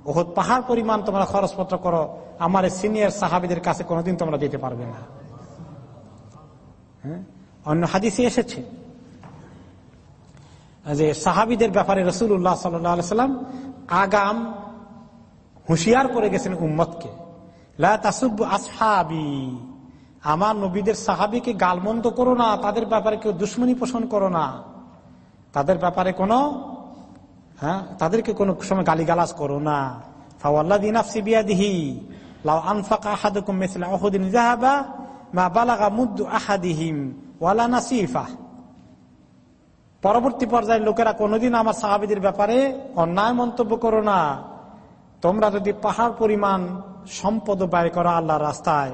ওহদ পাহাড় পরিমাণ তোমরা খরচপত্র করো আমার সিনিয়র সাহাবিদের কাছে কোনোদিন তোমরা যেতে পারবে না। হ্যাঁ? অন্য হাদিসে এসেছে যে সাহাবিদের ব্যাপারে রসুল্লাহ সাল্লাম আগাম হুঁশিয়ার করে গেছেন উম্মতকে। আসহাবি। আমার নবীদের সাহাবিকে গালমন্দ করো না, তাদের ব্যাপারে কেউ দুশ্মনী পোষণ করো না। তাদের ব্যাপারে কোনো হ্যাঁ তাদেরকে কোনো সময় গালিগালাজ করো না। ফাওয়াল্লা দিন আফসি বিয়াদিহি। লাউ আনফাকা আহাদুকুম মিসলা উহুদিন যাহাবা মা বালাগা মুদ্দু ওয়ালা নাসিফা পরবর্তী পর্যায়ে লোকেরা কোনোদিন আমার সাহাবিদের ব্যাপারে অন্যায় মন্তব্য করো না। তোমরা যদি পাহাড় পরিমাণ সম্পদ ব্যয় করো আল্লাহর রাস্তায়,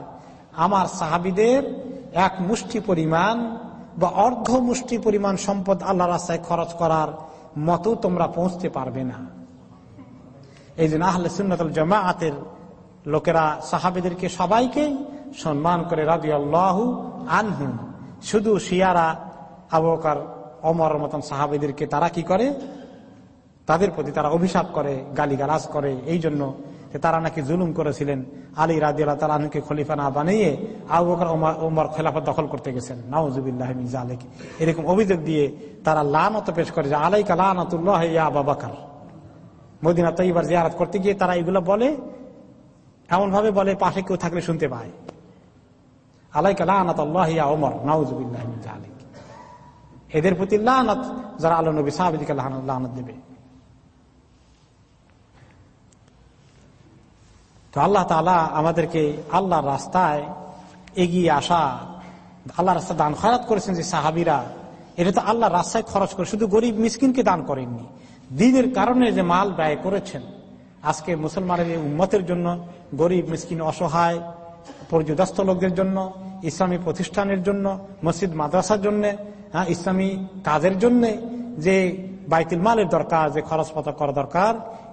আমার সাহাবিদের এক মুষ্টি পরিমাণ বা অর্ধ মুষ্টি পরিমাণ সম্পদ আল্লাহ রাস্তায় খরচ করার মতো তোমরা পৌঁছতে পারবে না। এই জন্য আহলে সুন্নতল জামায়াতের লোকেরা সাহাবিদেরকে সবাইকেই সম্মান করে রাবি আল্লাহ আনহু শুধু শিয়ারা আবকার অমর মতন সাহাবিদেরকে তারা কি করে? তাদের প্রতি তারা অভিশাপ করে, গালিগালাজ করে। এই জন্য তারা নাকি জুলুম করেছিলেন। আলী রাজি আল্লাহ তালাকে খলিফা না বানিয়ে আবু বকর, ওমর খেলাফত দখল করতে গেছেন। নাউজুবিল্লাহ আলেক এরকম অভিযোগ দিয়ে তারা লানত পেশ করে যে, আলাইকা লানাতুল্লাহ ইয়া আবা বাকার। মদিনা তৈবার জিয়ারাত করতে গিয়ে তারা এগুলো বলে এমন ভাবে বলে, পাশে কেউ থাকলে শুনতে পায়। আলাইকা লানাত আল্লাহ ওমর এদের প্রতি যারা আল্লাহ নবী সাহাবিদিকে দেবে। তো আল্লাহ আমাদেরকে আল্লাহর রাস্তায় এগিয়ে আসা আল্লাহ রাস্তা দান খরাত করেছেন যে সাহাবিরা, এটা তো আল্লাহর রাস্তায় খরচ করে, শুধু গরিব মিসকিনকে দান করেননি। দিনের কারণে যে মাল ব্যয় করেছেন। আজকে মুসলমানের এই উন্মতের জন্য, গরিব, মিসকিন, অসহায়, পর্যদস্ত লোকদের জন্য, ইসলামী প্রতিষ্ঠানের জন্য, মসজিদ, মাদ্রাসার জন্য হ্যাঁ ইসলামী কাজের জন্য যে বাইতুল মালের দরকার, যে খরচ পাতা করা দরকার,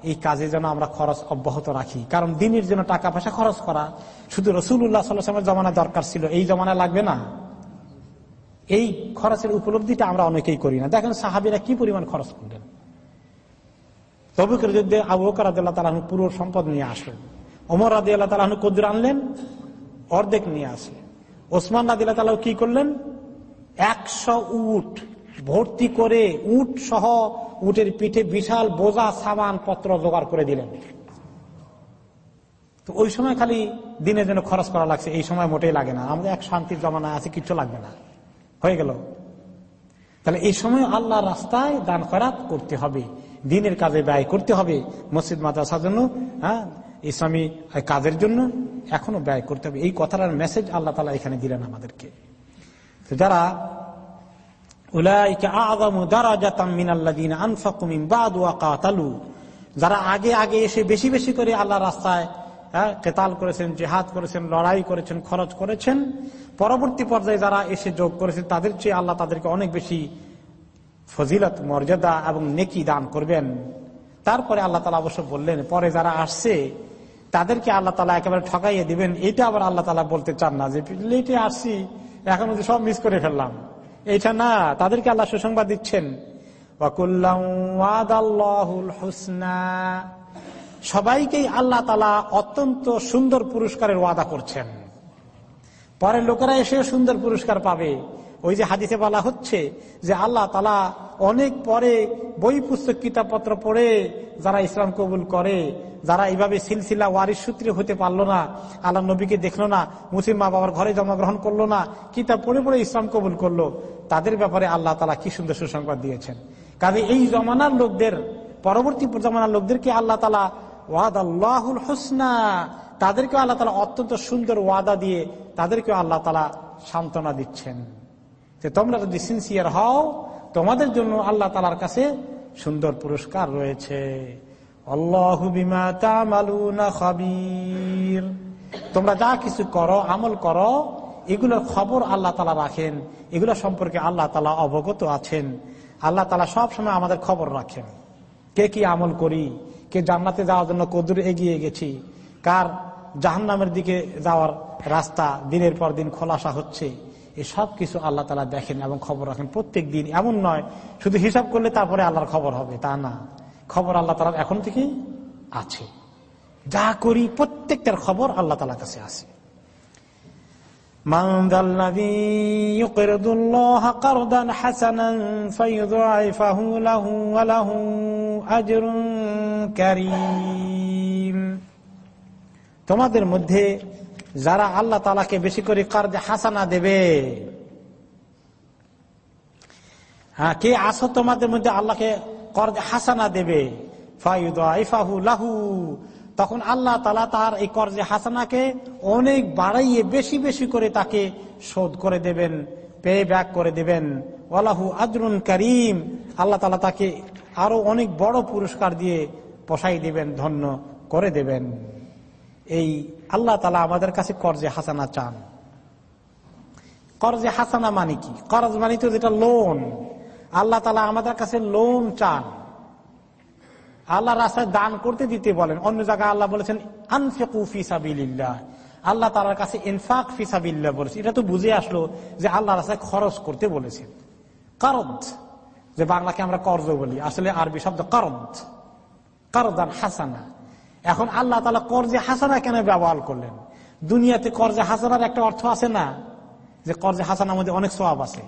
এই কাজে যেন আমরা খরচ অব্যাহত রাখি। কারণ দিনের জন্য টাকা পয়সা খরচ করা, শুধু রসুল্লাহ সাল্লামের জমানা দরকার ছিল, এই জমানা লাগবে না। এই খরচের উপলব্ধিটা আমরা অনেকেই করি না। দেখেন সাহাবিরা কি পরিমাণ খরচ করলেন? তবুকের যুদ্ধে আবু বকর রাদিল্লাহ তালাহু পুরো সম্পদ নিয়ে আসলেন। ওমর রাদি আল্লাহ তালাহু কদ্দুর আনলেন, অর্ধেক নিয়ে আসলেন। ওসমান রাদিল্লাহ তালাহ কি করলেন? একশো উট ভর্তি করে উট সহ উটের পিঠে বিশাল বোঝা সামান পত্র জোগাড় করে দিলেন। তো ওই সময় খালি দিনের জন্য খরচ করা লাগছে, এই সময় মোটেই লাগে না। আমাদের এক শান্তির জমানায় আছে, কিচ্ছু লাগবে না। হয়ে গেল। তাহলে এই সময় আল্লাহ রাস্তায় দান খরাত করতে হবে। দিনের কাজে ব্যয় করতে হবে মসজিদ মাদ্রাসার জন্য হ্যাঁ? ইসলামী কাজের জন্য এখনও ব্যয় করতে হবে। এই কথাটার মেসেজ আল্লাহ তালা এখানে দিলেন আমাদেরকে। যারা যারা আগে আগে এসে বেশি বেশি করে আল্লাহ রাস্তায় হ্যাঁ, কেতাল করেছেন জেহাদ করেছেন লড়াই করেছেন খরচ করেছেন পরবর্তী পর্যায়ে যারা এসে যোগ করেছেন তাদের চেয়ে আল্লাহ তাদেরকে অনেক বেশি ফজিলত, মর্যাদা এবং নেকি দান করবেন। তারপরে আল্লাহ তালা অবশ্য বললেন, পরে যারা আসছে, তাদেরকে আল্লাহ তালা একেবারে ঠকাইয়ে দিবেন। এটা আবার আল্লাহ তালা বলতে চান না যে, লেটে আসছি, এখন সব মিস করে ফেললাম। এটা না, তাদেরকে আল্লাহ সুসংবাদ দিচ্ছেন। সবাইকেই আল্লাহ তালা অত্যন্ত সুন্দর পুরস্কারের ওয়াদা করছেন। পরে লোকেরা এসে সুন্দর পুরস্কার পাবে। ওই যে হাদিসে বলা হচ্ছে যে আল্লাহ তালা অনেক পরে বই পুস্তক, কিতাবপত্র পড়ে যারা ইসলাম কবুল করে, যারা এইভাবে সিলসিলা ওয়ারিস সূত্রে হতে পারল না, আল্লাহ নবীকে দেখল না, মুসলিম মা বাবার ঘরে জন্মগ্রহণ করল না, কিতাব পড়ে পড়ে ইসলাম কবুল করল, তাদের ব্যাপারে আল্লাহ তালা কি সুন্দর সুসংবাদ দিয়েছেন। কাজে এই জমানার লোকদের, পরবর্তী জমানার লোকদেরকে আল্লাহ তালা ওয়াদ আল্লাহুল হোসনা তাদেরকে আল্লাহ তালা অত্যন্ত সুন্দর ওয়াদা দিয়ে তাদেরকে আল্লাহ তালা সান্ত্বনা দিচ্ছেন। যে তোমরা যদি সিনসিয়ার হও, তোমাদের জন্য আল্লাহ তালার কাছে সুন্দর পুরস্কার রয়েছে। তোমরা যা কিছু করো, আমল করো এগুলোর খবর আল্লাহ তালা রাখেন। এগুলো সম্পর্কে আল্লাহ তালা অবগত আছেন। আল্লাহ তালা সব সময় আমাদের খবর রাখেন। কে কি আমল করি, কে জান্নাতে যাওয়ার জন্য কদূর এগিয়ে গেছি, কার জাহান্নামের দিকে যাওয়ার রাস্তা দিনের পর দিন খোলাসা হচ্ছে। এই সব কিছু আল্লাহ তালা দেখেন এবং খবর রাখেন। প্রত্যেক দিন এমন নয়, শুধু হিসাব করলে তারপরে আল্লাহর খবর হবে, তা না। খবর আল্লাহ তালার এখন থেকেই আছে। যা করি প্রত্যেকটার খবর আল্লাহ তালার কাছে আছে। তোমাদের মধ্যে যারা আল্লাহ তালাকে বেশি করে কার্য হাসানা দেবে। হ্যাঁ কে আসো তোমাদের মধ্যে আল্লাহকে কর্জ হাসানা দেবে? লাহু। তখন আল্লাহ তালা তার এই কর্জে হাসানাকে অনেক বাড়াইয়ে বেশি বেশি করে তাকে শোধ করে দেবেন, পে ব্যাক করে দেবেন। ওলাহু আজরুন করিম। আল্লাহ তালা তাকে আরও অনেক বড় পুরস্কার দিয়ে পোষাই দিবেন, ধন্য করে দেবেন। এই আল্লাহ তালা আমাদের কাছে কর্জে হাসানা চান। কর্জে হাসানা মানে কি? করজ মানে তো যেটা লোন আল্লাহ তালা আমাদের কাছে লোন চান। আল্লাহ রাস্তায় দান করতে দিতে বলেন। অন্য জায়গায় আল্লাহ বলেছেন, আনফেকু ফিসাবিল্লাহ আল্লাহ তালার কাছে ইনফাক ফিসাবিল্লা বলেছে। এটা তো বুঝে আসলো যে আল্লাহ রাস্তায় খরচ করতে বলেছেন কারদ যে বাংলাকে আমরা কর্জ বলি। আসলে আরবি শব্দ কারদ কারদান হাসানা। এখন আল্লাহ তালা কর্জে হাসানা কেন ব্যবহার করলেন? দুনিয়াতে কর্জে হাসানার একটা অর্থ আছে না? যে কর্জে হাসানার মধ্যে অনেক স্বভাব আছে।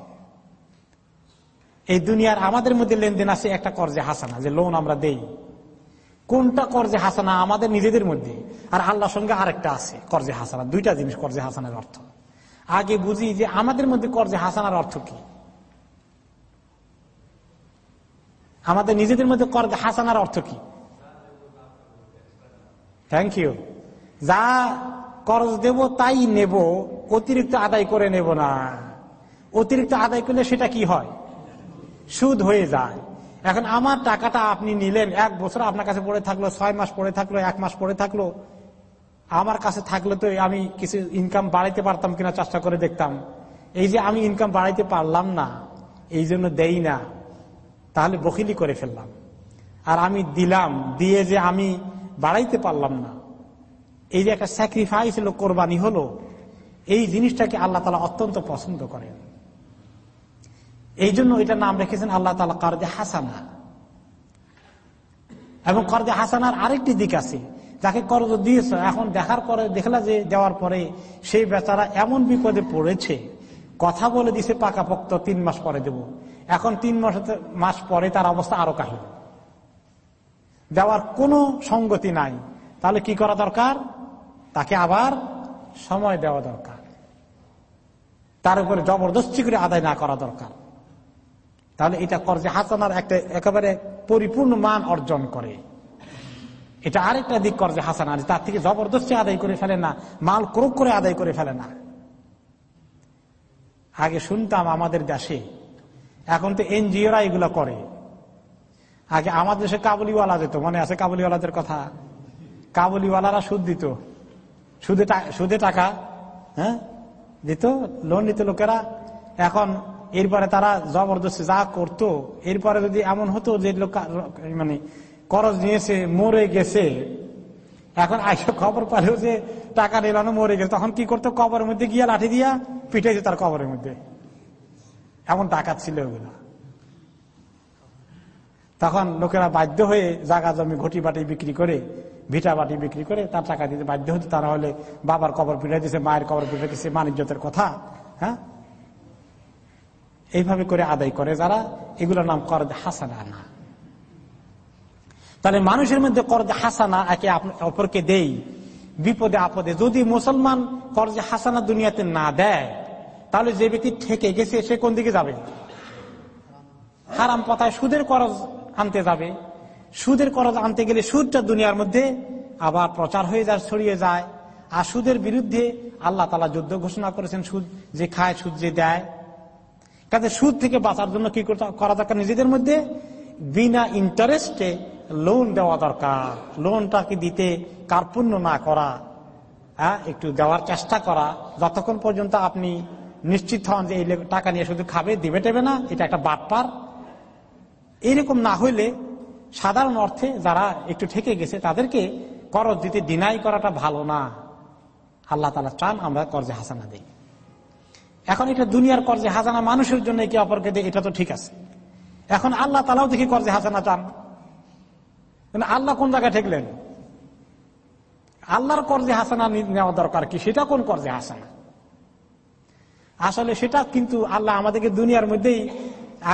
এই দুনিয়ার আমাদের মধ্যে লেনদেন আছে একটা কর্জে হাসানা, যে লোন আমরা দেই। কোনটা কর্জে হাসানা? আমাদের নিজেদের মধ্যে। আর আল্লাহর সঙ্গে আরেকটা আছে, কর্জে হাসানা। দুইটা জিনিস কর্জে হাসানার অর্থ। আগে বুঝি যে আমাদের মধ্যে কর্জে হাসানার অর্থ কি? আমাদের নিজেদের মধ্যে কর্জে হাসানার অর্থ কি? থ্যাংক ইউ যা করজ দেব, তাই নেব। অতিরিক্ত আদায় করে নেব না। অতিরিক্ত আদায় করলে সেটা কি হয়? সুদ হয়ে যায়। এখন আমার টাকাটা আপনি নিলেন, এক বছর আপনার কাছে পড়ে থাকল, ছয় মাস পড়ে থাকল, এক মাস পড়ে থাকল। আমার কাছে থাকলে তো আমি কিছু ইনকাম বাড়াইতে পারতাম কিনা চেষ্টা করে দেখতাম। এই যে আমি ইনকাম বাড়াইতে পারলাম না, এই জন্য দেই না। তাহলে বকিলি করে ফেললাম। আর আমি দিলাম, দিয়ে যে আমি বাড়াইতে পারলাম না। এই যে একটা স্যাক্রিফাইস হলো, কোরবানি হলো, এই জিনিসটাকে আল্লাহ তালা অত্যন্ত পছন্দ করেন। এই জন্য এটা নাম রেখেছেন আল্লাহ তালা কারদে হাসানা। এবং করদে হাসানার আরেকটি দিক আছে, যাকে করজ দিয়েছ। এখন দেখার পরে, দেখলা যে দেওয়ার পরে সেই বেচারা এমন বিপদে পড়েছে, কথা বলে দিছে পাকাপোক্ত, তিন মাস পরে দেব। এখন তিন মাস মাস পরে তার অবস্থা আরও কাহিল। দেওয়ার কোনো সঙ্গতি নাই। তাহলে কি করা দরকার? তাকে আবার সময় দেওয়া দরকার। তার উপরে জবরদস্তি করে আদায় না করা দরকার। তাহলে এটা কর্জে হাসানার একটা একেবারে পরিপূর্ণ মান অর্জন করে। এটা আরেকটা দিক কর্জে হাসানা তার থেকে জবরদস্তি আদায় করে ফেলে না, মাল ক্রোক করে আদায় করে ফেলে না। আগে শুনতাম আমাদের দেশে, এখন তো এনজিওরা এগুলো করে। আগে আমাদের দেশে কাবুলিওয়ালা যেত মনে আছে কাবুলিওয়ালাদের কথা? কাবুলিওয়ালারা সুদ দিত। সুদে সুদে টাকা হ্যাঁ? দিত, লোন নিত লোকেরা। এখন এরপরে তারা জবরদস্তি যা করতো, এরপরে যদি এমন হতো যে লোক মানে করজ নিয়েছে, মরে গেছে, এখন আইসা খবর পালেও যে টাকা নিলানো মরে গেছে, তখন কি করতো? কবরের মধ্যে গিয়া লাঠি দিয়া পিঠেছে তার কবরের মধ্যে। এমন ডাকাত ছিল ওগুলা তখন লোকেরা বাধ্য হয়ে জাগা জমি, ঘটি বাটি বিক্রি করে, ভিটা বাটি বিক্রি করে তার টাকা দিতে বাধ্য হতো। তারা হলে বাবার কবর পিঠাই দিছে, মায়ের কবর পিঠাই দিছে মানিজ্যতের কথা হ্যাঁ? এইভাবে করে আদায় করে যারা, এগুলোর নাম করদে হাসানা। না তাহলে মানুষের মধ্যে করদে হাসানা একে অপরকে দেই, বিপদে আপদে। যদি মুসলমান করজে হাসানা দুনিয়াতে না দেয়, তাহলে যে ব্যক্তি ঠেকে গেছে, সে কোন দিকে যাবে? হারাম পথায় সুদের করজ আনতে যাবে। সুদের করজ আনতে গেলে সুদটা দুনিয়ার মধ্যে আবার প্রচার হয়ে যায়, ছড়িয়ে যায়। আর সুদের বিরুদ্ধে আল্লাহ তালা যুদ্ধ ঘোষণা করেছেন সুদ, যে খায়, সুদ যে দেয়। কাজে সুদ থেকে বাঁচার জন্য কি করা দরকার? নিজেদের মধ্যে বিনা ইন্টারেস্টে লোন দেওয়া দরকার। লোনটাকে দিতে কার্পণ্য না করা? হ্যাঁ একটু দেওয়ার চেষ্টা করা। যতক্ষণ পর্যন্ত আপনি নিশ্চিত হন যে এই টাকা নিয়ে শুধু খাবে, দিবে টেবে না, এটা একটা বাটপার এইরকম না হইলে সাধারণ অর্থে যারা একটু ঠেকে গেছে, তাদেরকে করজ দিতে ডিনাই করাটা ভালো না। আল্লাহ তালা চান আমরা কর্জে হাসানা দিই। এখন এটা দুনিয়ার কর্জে হাসানা মানুষের জন্য একে অপরকে দেয়, এটা তো ঠিক আছে। এখন আল্লাহ তালাও দেখি কর্জে হাসানা চান। আল্লাহ কোন জায়গায় ঠেকলেন? আল্লাহর কর্জে হাসানা নেওয়া দরকার কি? সেটা কোন কর্জে হাসানা? আসলে সেটা কিন্তু আল্লাহ আমাদেরকে দুনিয়ার মধ্যেই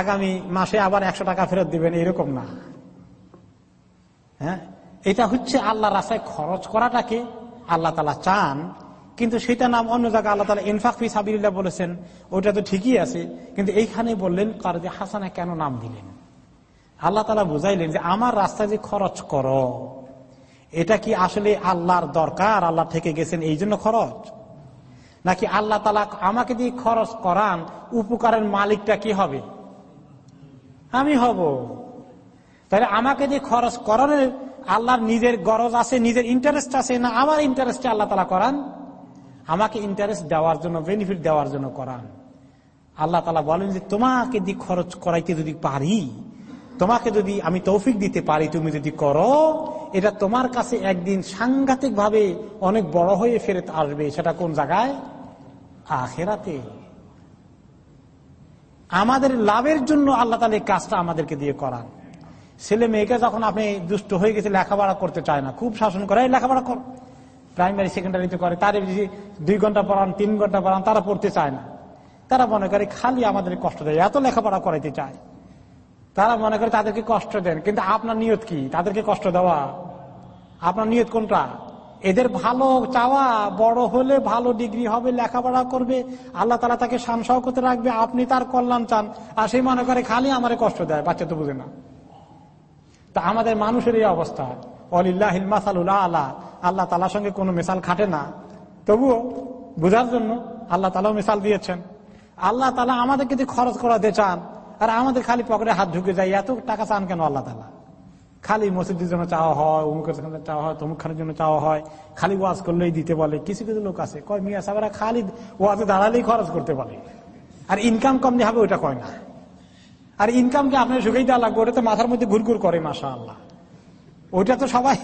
আগামী মাসে আবার একশো টাকা ফেরত দিবেন, এরকম না। হ্যাঁ? এটা হচ্ছে আল্লাহ রাস্তায় খরচ করাটাকে আল্লাহ তালা চান, কিন্তু সেটা নাম অন্য জায়গায় আল্লাহ তালা ইনফাক ফি সাবিল্লা বলেছেন, ওটা তো ঠিকই আছে, কিন্তু এইখানে বললেন কারজে হাসানা কেন নাম দিলেন? আল্লাহ তালা বুঝাইলেন যে আমার রাস্তায় যে খরচ করো, এটা কি আসলে আল্লাহর দরকার? আল্লাহ থেকে গেছেন, এই জন্য খরচ? নাকি আল্লাহ তালা আমাকে দিয়ে খরচ করান, উপকারের মালিকটা কি হবে? আমি হব। তাহলে আমাকে দিয়ে খরচ করানোর আল্লাহর নিজের গরজ আছে, নিজের ইন্টারেস্ট আছে না আমার ইন্টারেস্টে আল্লাহ তালা করান? আমাকে ইন্টারেস্ট দেওয়ার জন্য বেনিফিট দেওয়ার জন্য করান। আল্লাহ তালা বলেন যে, তোমাকে দিয়ে খরচ করাইতে যদি পারি, তোমাকে যদি আমি তৌফিক দিতে পারি, তুমি যদি করো, এটা তোমার কাছে একদিন সাংঘাতিক ভাবে অনেক বড় হয়ে ফেরত আসবে। সেটা কোন জায়গায়? আখেরাতে। আমাদের লাভের জন্য আল্লাহ তালা এই কাজটা আমাদেরকে দিয়ে করান। ছেলে মেয়েকে যখন আপনি দুষ্ট হয়ে গেছে, লেখাপড়া করতে চায় না, খুব শাসন করে লেখাপড়া কর। প্রাইমারি সেকেন্ডারিতে করে, তার দুই ঘণ্টা পড়ান, তিন ঘণ্টা পড়ান, তারা পড়তে চায় না। তারা মনে করে খালি আমাদের কষ্ট দেয়, এত লেখাপড়া করাইতে চায়। তারা মনে করে তাদেরকে কষ্ট দেন, কিন্তু আপনার নিয়ত কি? তাদেরকে কষ্ট দেওয়া। আপনার নিয়ত কোনটা? এদের ভালো চাওয়া বড় হলে ভালো ডিগ্রি হবে, লেখাপড়া করবে, আল্লাহ তালা তাকে করতে রাখবে, আপনি তার কল্যাণ চান। আর সেই মনে করে খালি আমার কষ্ট দেয়, বাচ্চা তো বুঝে না। তা আমাদের মানুষের এই অবস্থা। অলিল্লাহ আল্লাহ আল্লাহ তালার সঙ্গে কোনো মেশাল খাটে না। তবুও বোঝার জন্য আল্লাহ তালাও মিশাল দিয়েছেন। আল্লাহ তালা আমাদেরকে যদি খরচ করাতে চান, আর আমাদের খালি পকেটে হাত ঢুকে যায়, এত টাকা চান কেন আল্লাহ তালা খালি মসজিদের জন্য চাওয়া হয়, অমুকের চাওয়া হয় তমুক খানের জন্য চাওয়া হয়, খালি ওয়াজ করলেই দিতে বলে। কিছু কিছু লোক আছে, কয়, মিয়া সাহেবরা খালি ওয়াজে দাঁড়ালেই খরচ করতে বলে। আর ইনকাম কম যে হবে, ওইটা কয় না। আর ইনকামকে আপনার সুখেই দেওয়া লাগবে, ওটা তো মাথার মধ্যে ঘুরঘুর করে মাসা আল্লাহ ওইটা তো সবাই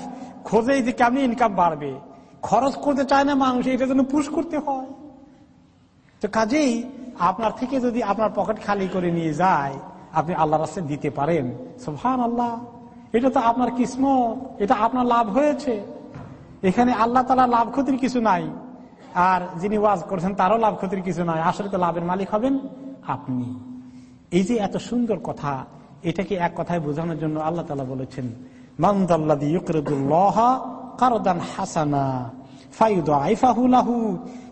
খোঁজেই যে কেমনি ইনকাম বাড়বে। খরচ করতে চায় না মানুষ এটা জন্য পুশ করতে হয়। তো কাজেই আপনার থেকে যদি আপনার পকেট খালি করে নিয়ে যায়, আপনি আল্লাহ রাস্তায় দিতে পারেন। সোহান আল্লাহ এটা তো আপনার কিসমত, এটা আপনার লাভ হয়েছে। এখানে আল্লাহ তালা লাভ ক্ষতির কিছু নাই। আর যিনি ওয়াজ করছেন, তারও লাভ ক্ষতির কিছু নাই। আসলে তো লাভের মালিক হবেন আপনি। এই যে এত সুন্দর কথা, এটাকে এক কথায় বোঝানোর জন্য আল্লাহ তালা বলেছেন হাসানা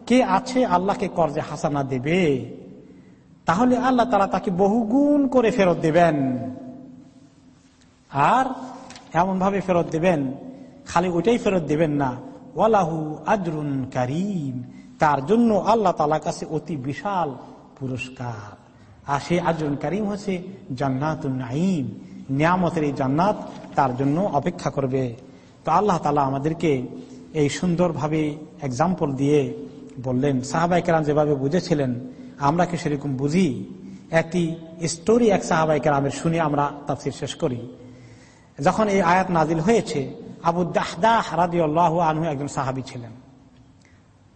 কে আছে আল্লাহকে কর্জে হাসানা দেবে? তাহলে আল্লাহ তালা তাকে বহুগুণ করে ফেরত দেবেন। আর এমন ভাবে ফেরত দেবেন, খালি ওইটাই ফেরত দেবেন না। ওয়ালাহু আজরুন কারিম। তার জন্য আল্লাহ তালা কাছে অতি বিশাল পুরস্কার। আর সেই আজরুন কারিম হচ্ছে জান্নাত নিয়ামতের এই জান্নাত তার জন্য অপেক্ষা করবে। তো আল্লাহ তালা আমাদেরকে এই সুন্দরভাবে এক্সাম্পল দিয়ে বললেন সাহাবাইকেরাম যেভাবে বুঝেছিলেন, আমরা কি সেরকম বুঝি? একটি স্টোরি এক সাহাবাইকেরামের শুনে আমরা তাফসির শেষ করি। যখন এই আয়াত নাজিল হয়েছে, আবু দাহদাহ রাদি আল্লাহ আনহু একজন সাহাবি ছিলেন।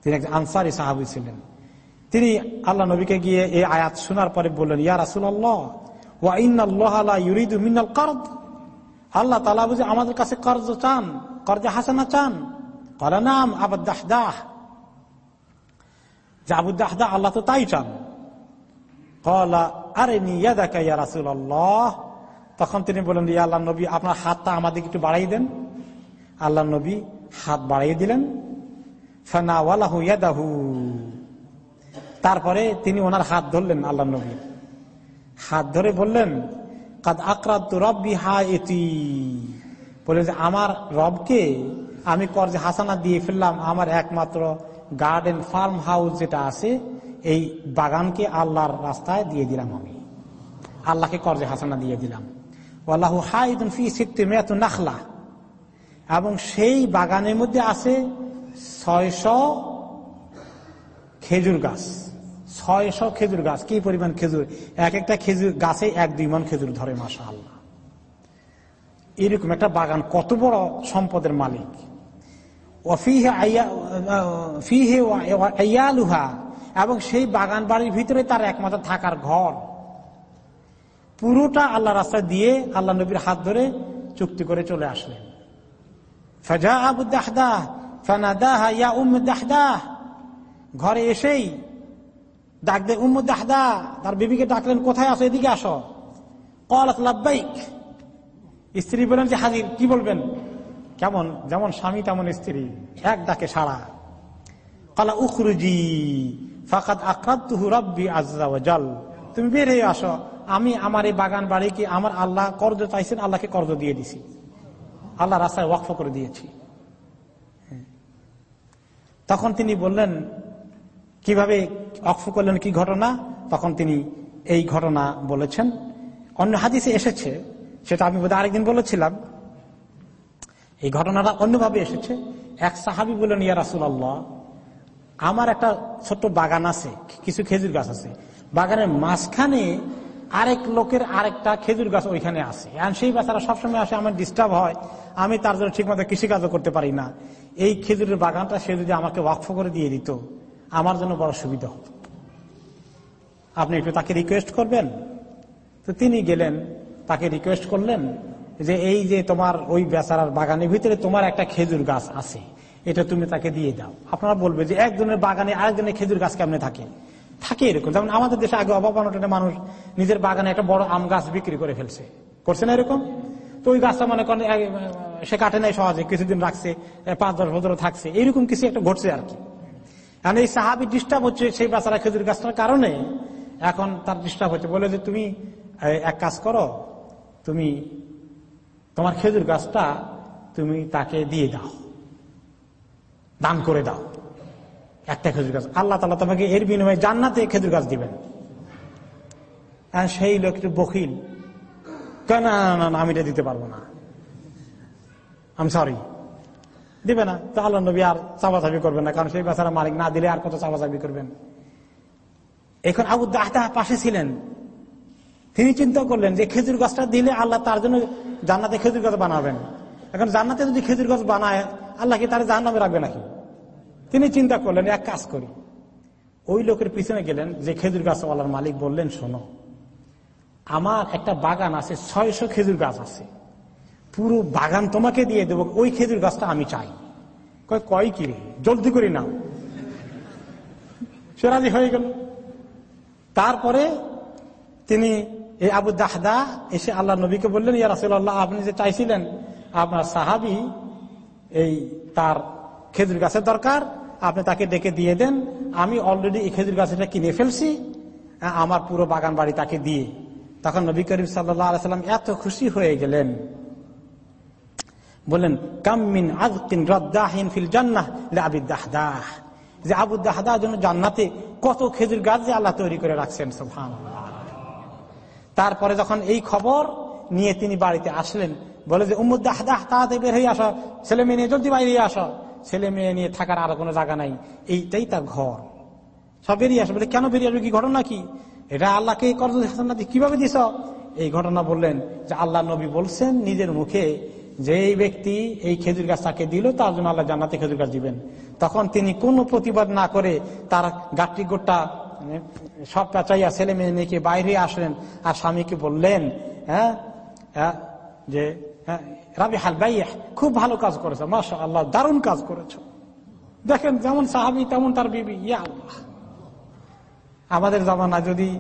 তিনি একজন আনসারি সাহাবি ছিলেন। তিনি আল্লাহ নবীকে গিয়ে এই আয়াত শোনার পরে বললেন, ইয়া রাসুল্লাহ মিনাল কর্দ। আল্লাহ তালা বুঝে আমাদের কাছে কর্জ চান, কর্জে হাসানা চান। নাম আবদাহ যে আবুদাহদা আল্লাহ তো তাই চান। কলা আরে নিয়া দেখা ইয়া রাসুল আল্লাহ তখন তিনি বলেন ইয়া আল্লাহ নবী, আপনার হাতটা আমাদের একটু বাড়াই দেন। আল্লাহ নবী হাত বাড়িয়ে দিলেন। তারপরে তিনি ওনার হাত ধরলেন আল্লাহ নবী। হাত ধরে বললেন, কাদ আক্রান্ত রব্বি হা এটি বলে যে, আমার রবকে আমি কর্জে হাসানা দিয়ে ফেললাম। আমার একমাত্র গার্ডেন ফার্ম হাউস যেটা আছে, এই বাগানকে আল্লাহর রাস্তায় দিয়ে দিলাম আমি। আল্লাহকে কর্জে হাসানা দিয়ে দিলাম। ফি নাখলা। এবং সেই বাগানের মধ্যে আছে ছয়শো খেজুর গাছ। ছয়শো খেজুর গাছ। কি পরিমাণ খেজুর? এক একটা খেজুর গাছে এক দুই মন খেজুর ধরে মাসা আল্লাহ এরকম একটা বাগান, কত বড় সম্পদের মালিক। এবং সেই বাগান বাড়ির ভিতরে তার একমাত্র থাকার ঘর। পুরোটা আল্লাহ রাস্তা দিয়ে আল্লাহ নবীর হাত ধরে চুক্তি করে চলে আসলেন। ফাজা আবু দাহদাহ ফানাদাহ ইয়া উম দাহদাহ ঘরে এসেই ডাক দে উম্মু দাহদা, তার বিবিকে ডাকলেন, কোথায় আসো এদিকে আসো। কলাত লাভবাইক স্ত্রী বলেন যে, হাজির, কি বলবেন? কেমন, যেমন স্বামী, তেমন স্ত্রী, এক ডাকে সারা কলা উখরুজি ফাকাত আক্রাত্তুহু রব্বি আজাল তুমি বের হয়ে আসো। আমি আমার এই বাগান বাড়িকে আমার আল্লাহ কর্জ চাইছেন, আল্লাহকে কর্জ দিয়ে দিছি। আল্লাহ রাস্তায় ওয়াকফ করে দিয়েছি। তখন তিনি বললেন, কীভাবে অক্ষ করলেন, কি ঘটনা? তখন তিনি এই ঘটনা বলেছেন। অন্য হাদিসে এসেছে, সেটা আমি বোধহয় আরেকদিন বলেছিলাম। এই ঘটনাটা অন্যভাবে এসেছে। এক সাহাবি বললেন, ইয়া রাসুল্লাহ আমার একটা ছোট্ট বাগান আছে, কিছু খেজুর গাছ আছে। বাগানের মাঝখানে আরেক লোকের আরেকটা খেজুর গাছ ওইখানে আছে। আর সেই বাচ্চারা সবসময় আসে, আমার ডিস্টার্ব হয়, আমি তার জন্য ঠিক মতো কৃষিকাজও করতে পারি না। এই খেজুরের বাগানটা সে যদি আমাকে ওয়াকফ করে দিয়ে দিত, আমার জন্য বড় সুবিধা হতো। আপনি একটু তাকে রিকোয়েস্ট করবেন? তো তিনি গেলেন, তাকে রিকোয়েস্ট করলেন যে এই যে তোমার ওই বেচারার বাগানের ভিতরে তোমার একটা খেজুর গাছ আছে, এটা তুমি তাকে দিয়ে দাও। আপনারা বলবে যে একজনের বাগানে আরেকজনের খেজুর গাছ কেমনে থাকে? থাকে এরকম। যেমন আমাদের দেশে আগে অভাব অনটনে মানুষ নিজের বাগানে একটা বড় আম গাছ বিক্রি করে ফেলছে। করছে না এরকম? তো ওই গাছটা মনে করেন সে কাটে নাই সহজে, কিছুদিন রাখছে পাঁচ দশ বছর থাকছে। এইরকম কিছু একটা ঘটছে আর কি। কারণ এই সাহাবি ডিস্টার্ব হচ্ছে সেই বাচ্চারা খেজুর গাছটার কারণে। এখন তার ডিস্টার্ব হচ্ছে। বলে যে, তুমি এক কাজ করো, তুমি তোমার খেজুর গাছটা তুমি তাকে দিয়ে দাও। দান করে দাও। একটা খেজুর গাছ। আল্লাহ তালা তোমাকে এর বিনিময়ে জান্নাতে খেজুর গাছ দিবেন। সেই লোক একটু বকিল। কেন না আমি এটা দিতে পারব না। আমি সরি দিবে না। তো আল্লাহ নবী আর চাপাচাপি করবেন না, কারণ সেই বেচারা মালিক না দিলে আর কত চাপাচাপি করবেন। এখন আবু দাহতা পাশে ছিলেন। তিনি চিন্তা করলেন যে খেজুর গাছটা দিলে আল্লাহ তার জন্য জান্নাতে খেজুর গাছ বানাবেন। এখন জান্নাতে যদি খেজুর গাছ বানায়, আল্লাহ কি তার জাহান্নামে রাখবে নাকি? তিনি চিন্তা করলেন, এক কাজ করি। ওই লোকের পিছনে গেলেন, যে খেজুর গাছওয়ালার মালিক বললেন, শোনো, আমার একটা বাগান আছে, ছয়শো খেজুর গাছ আছে। পুরো বাগান তোমাকে দিয়ে দেবো, ওই খেজুর গাছটা আমি চাই। কয় কি জলদি করি নাও। সে রাজি হয়ে গেল। তারপরে তিনি এই আবু দাহদা এসে আল্লাহ নবীকে বললেন, ইয়া রাসুল্লাহ আপনি যে চাইছিলেন, আপনার সাহাবি এই তার খেজুর গাছের দরকার, আপনি তাকে ডেকে দিয়ে দেন, আমি অলরেডি এই খেজুর গাছটা কিনে ফেলছি আমার পুরো বাগান বাড়ি তাকে দিয়ে। তখন নবী করিম সাল্লাম এত খুশি হয়ে গেলেন। বললেন কামিন আজকিন রদ্দাহিন ফিল জান্নাহ আবিদাহদাহ যে আবু দাহদার জন্য জান্নাতে কত খেজুর গাছ যে আল্লাহ তৈরি করে রাখছেন সোহান তারপরে যখন এই খবর নিয়ে তিনি বাড়িতে আসলেন, বলে যে উম্মুদ দাহদাহ, তাড়াতাড়ি বের হয়ে আসো, ছেলে মেয়ে নিয়ে জলদি বাইরে আসো। ছেলে মেয়ে নিয়ে থাকার আর কোনো জায়গা নাই। এইটাই তার ঘর। সব বেরিয়ে আসবে কেন বেরিয়ে আসবে? কি ঘটনা কি? এটা আল্লাহকে কর্জ কীভাবে দিস এই ঘটনা বললেন যে আল্লাহ নবী বলছেন নিজের মুখে যে এই ব্যক্তি এই খেজুর গাছ তাকে দিল তার জন্য আল্লাহ জান্নাতে খেজুর গাছ দিবেন। তখন তিনি কোনো প্রতিবাদ না করে তার গাঠি গোটা মানে সব পেঁচাইয়া ছেলে মেয়ে মেয়েকে বাইরে আসলেন। আর স্বামীকে বললেন হ্যাঁ, হ্যাঁ যে হ্যাঁ রাবি হাল ভাই খুব ভালো কাজ করেছ মাসা আল্লাহ দারুণ কাজ করেছ। দেখেন, যেমন সাহাবি, তেমন তার বিবি, ইয়া আল্লাহ। আমাদের জামানা যদি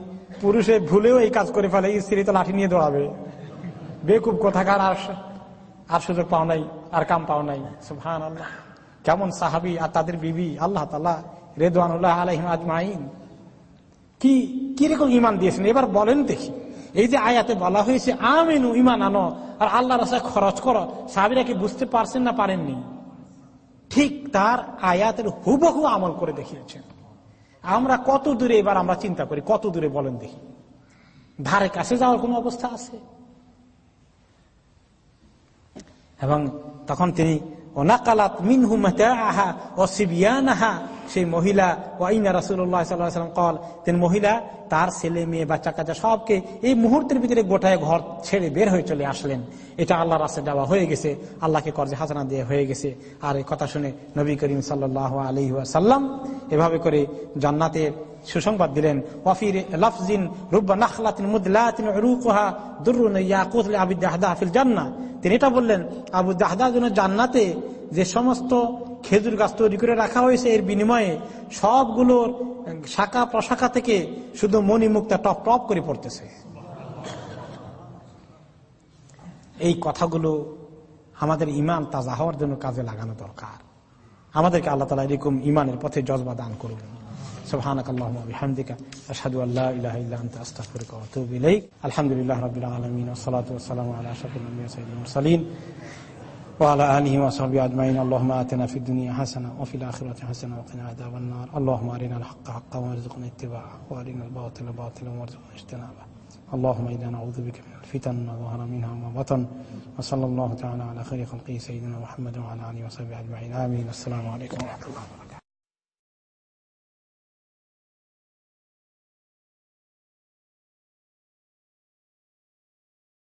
পুরুষে ভুলেও এই কাজ করে ফেলে স্ত্রী তো লাঠি নিয়ে দৌড়াবে। বেকুব কোথাকার, আর আর সুযোগ পাও নাই, আর কাম পাও নাই সুহান আল্লাহ কেমন সাহাবি আর তাদের বিবি, আল্লাহ তালা রেদানুল্লাহ আলহিম আজমাইন। কি কীরকম ইমান দিয়েছেন? এবার বলেন দেখি। এই যে আয়াতে বলা হয়েছে, আমিনু ইমান আনো। আর আল্লাহ রাস্তায় খরচ করো। সাহাবিরা কি বুঝতে পারছেন না পারেননি? ঠিক তার আয়াতের হুবহু আমল করে দেখিয়েছেন। আমরা কত দূরে এবার আমরা চিন্তা করি, কত দূরে বলেন দেখি। ধারে কাছে যাওয়ার কোন অবস্থা আছে? এবং তখন তিনি ওনাকালাত মিনহু আহা ও সিবিয়ানাহা। সেই মহিলা ওয়াইনা রাসুল্লাহ সাল্লাম কল, তিনি মহিলা, তার ছেলে, মেয়ে বাচ্চা কাচ্চা সবকে এই মুহূর্তের ভিতরে গোটায় ঘর ছেড়ে বের হয়ে চলে আসলেন। এটা আল্লাহ রাস্তায় দেওয়া হয়ে গেছে, আল্লাহকে কর্জে হাসানা দিয়ে হয়ে গেছে। আর এই কথা শুনে নবী করিম সাল্লাহ আলী সাল্লাম এভাবে করে জান্নাতের সুসংবাদ দিলেন। লফজিন জান্না। তিনি এটা বললেন, আবু দাহদার জন্য জান্নাতে যে সমস্ত খেজুর গাছ তৈরি করে রাখা হয়েছে, এর বিনিময়ে সবগুলোর শাখা প্রশাখা থেকে শুধু মণিমুক্তা টপ টপ করে পড়তেছে। এই কথাগুলো আমাদের ইমান তাজা হওয়ার জন্য কাজে লাগানো দরকার। আমাদেরকে আল্লাহ তালা এরকম ইমানের পথে জজবা দান করুন। سبحانك اللهم وبحمدك أشهد أن لا إله إلا أنت أستغفرك وأتوب إليك. الحمد لله رب العالمين والصلاة والسلام على أشرف الأنبياء والمرسلين وعلى آله وصحبه أجمعين. اللهم آتنا في الدنيا حسنة وفي الآخرة حسنة وقنا عذاب النار. اللهم أرنا الحق حقا وارزقنا اتباعه وأرنا الباطل باطلا وارزقنا اجتنابه. اللهم إنا نعوذ بك من الفتن ما ظهر منها وما بطن. وصلى الله تعالى على خير خلقه سيدنا محمد وعلى آله وصحبه أجمعين. آمين. السلام عليكم ورحمة الله وبركاته.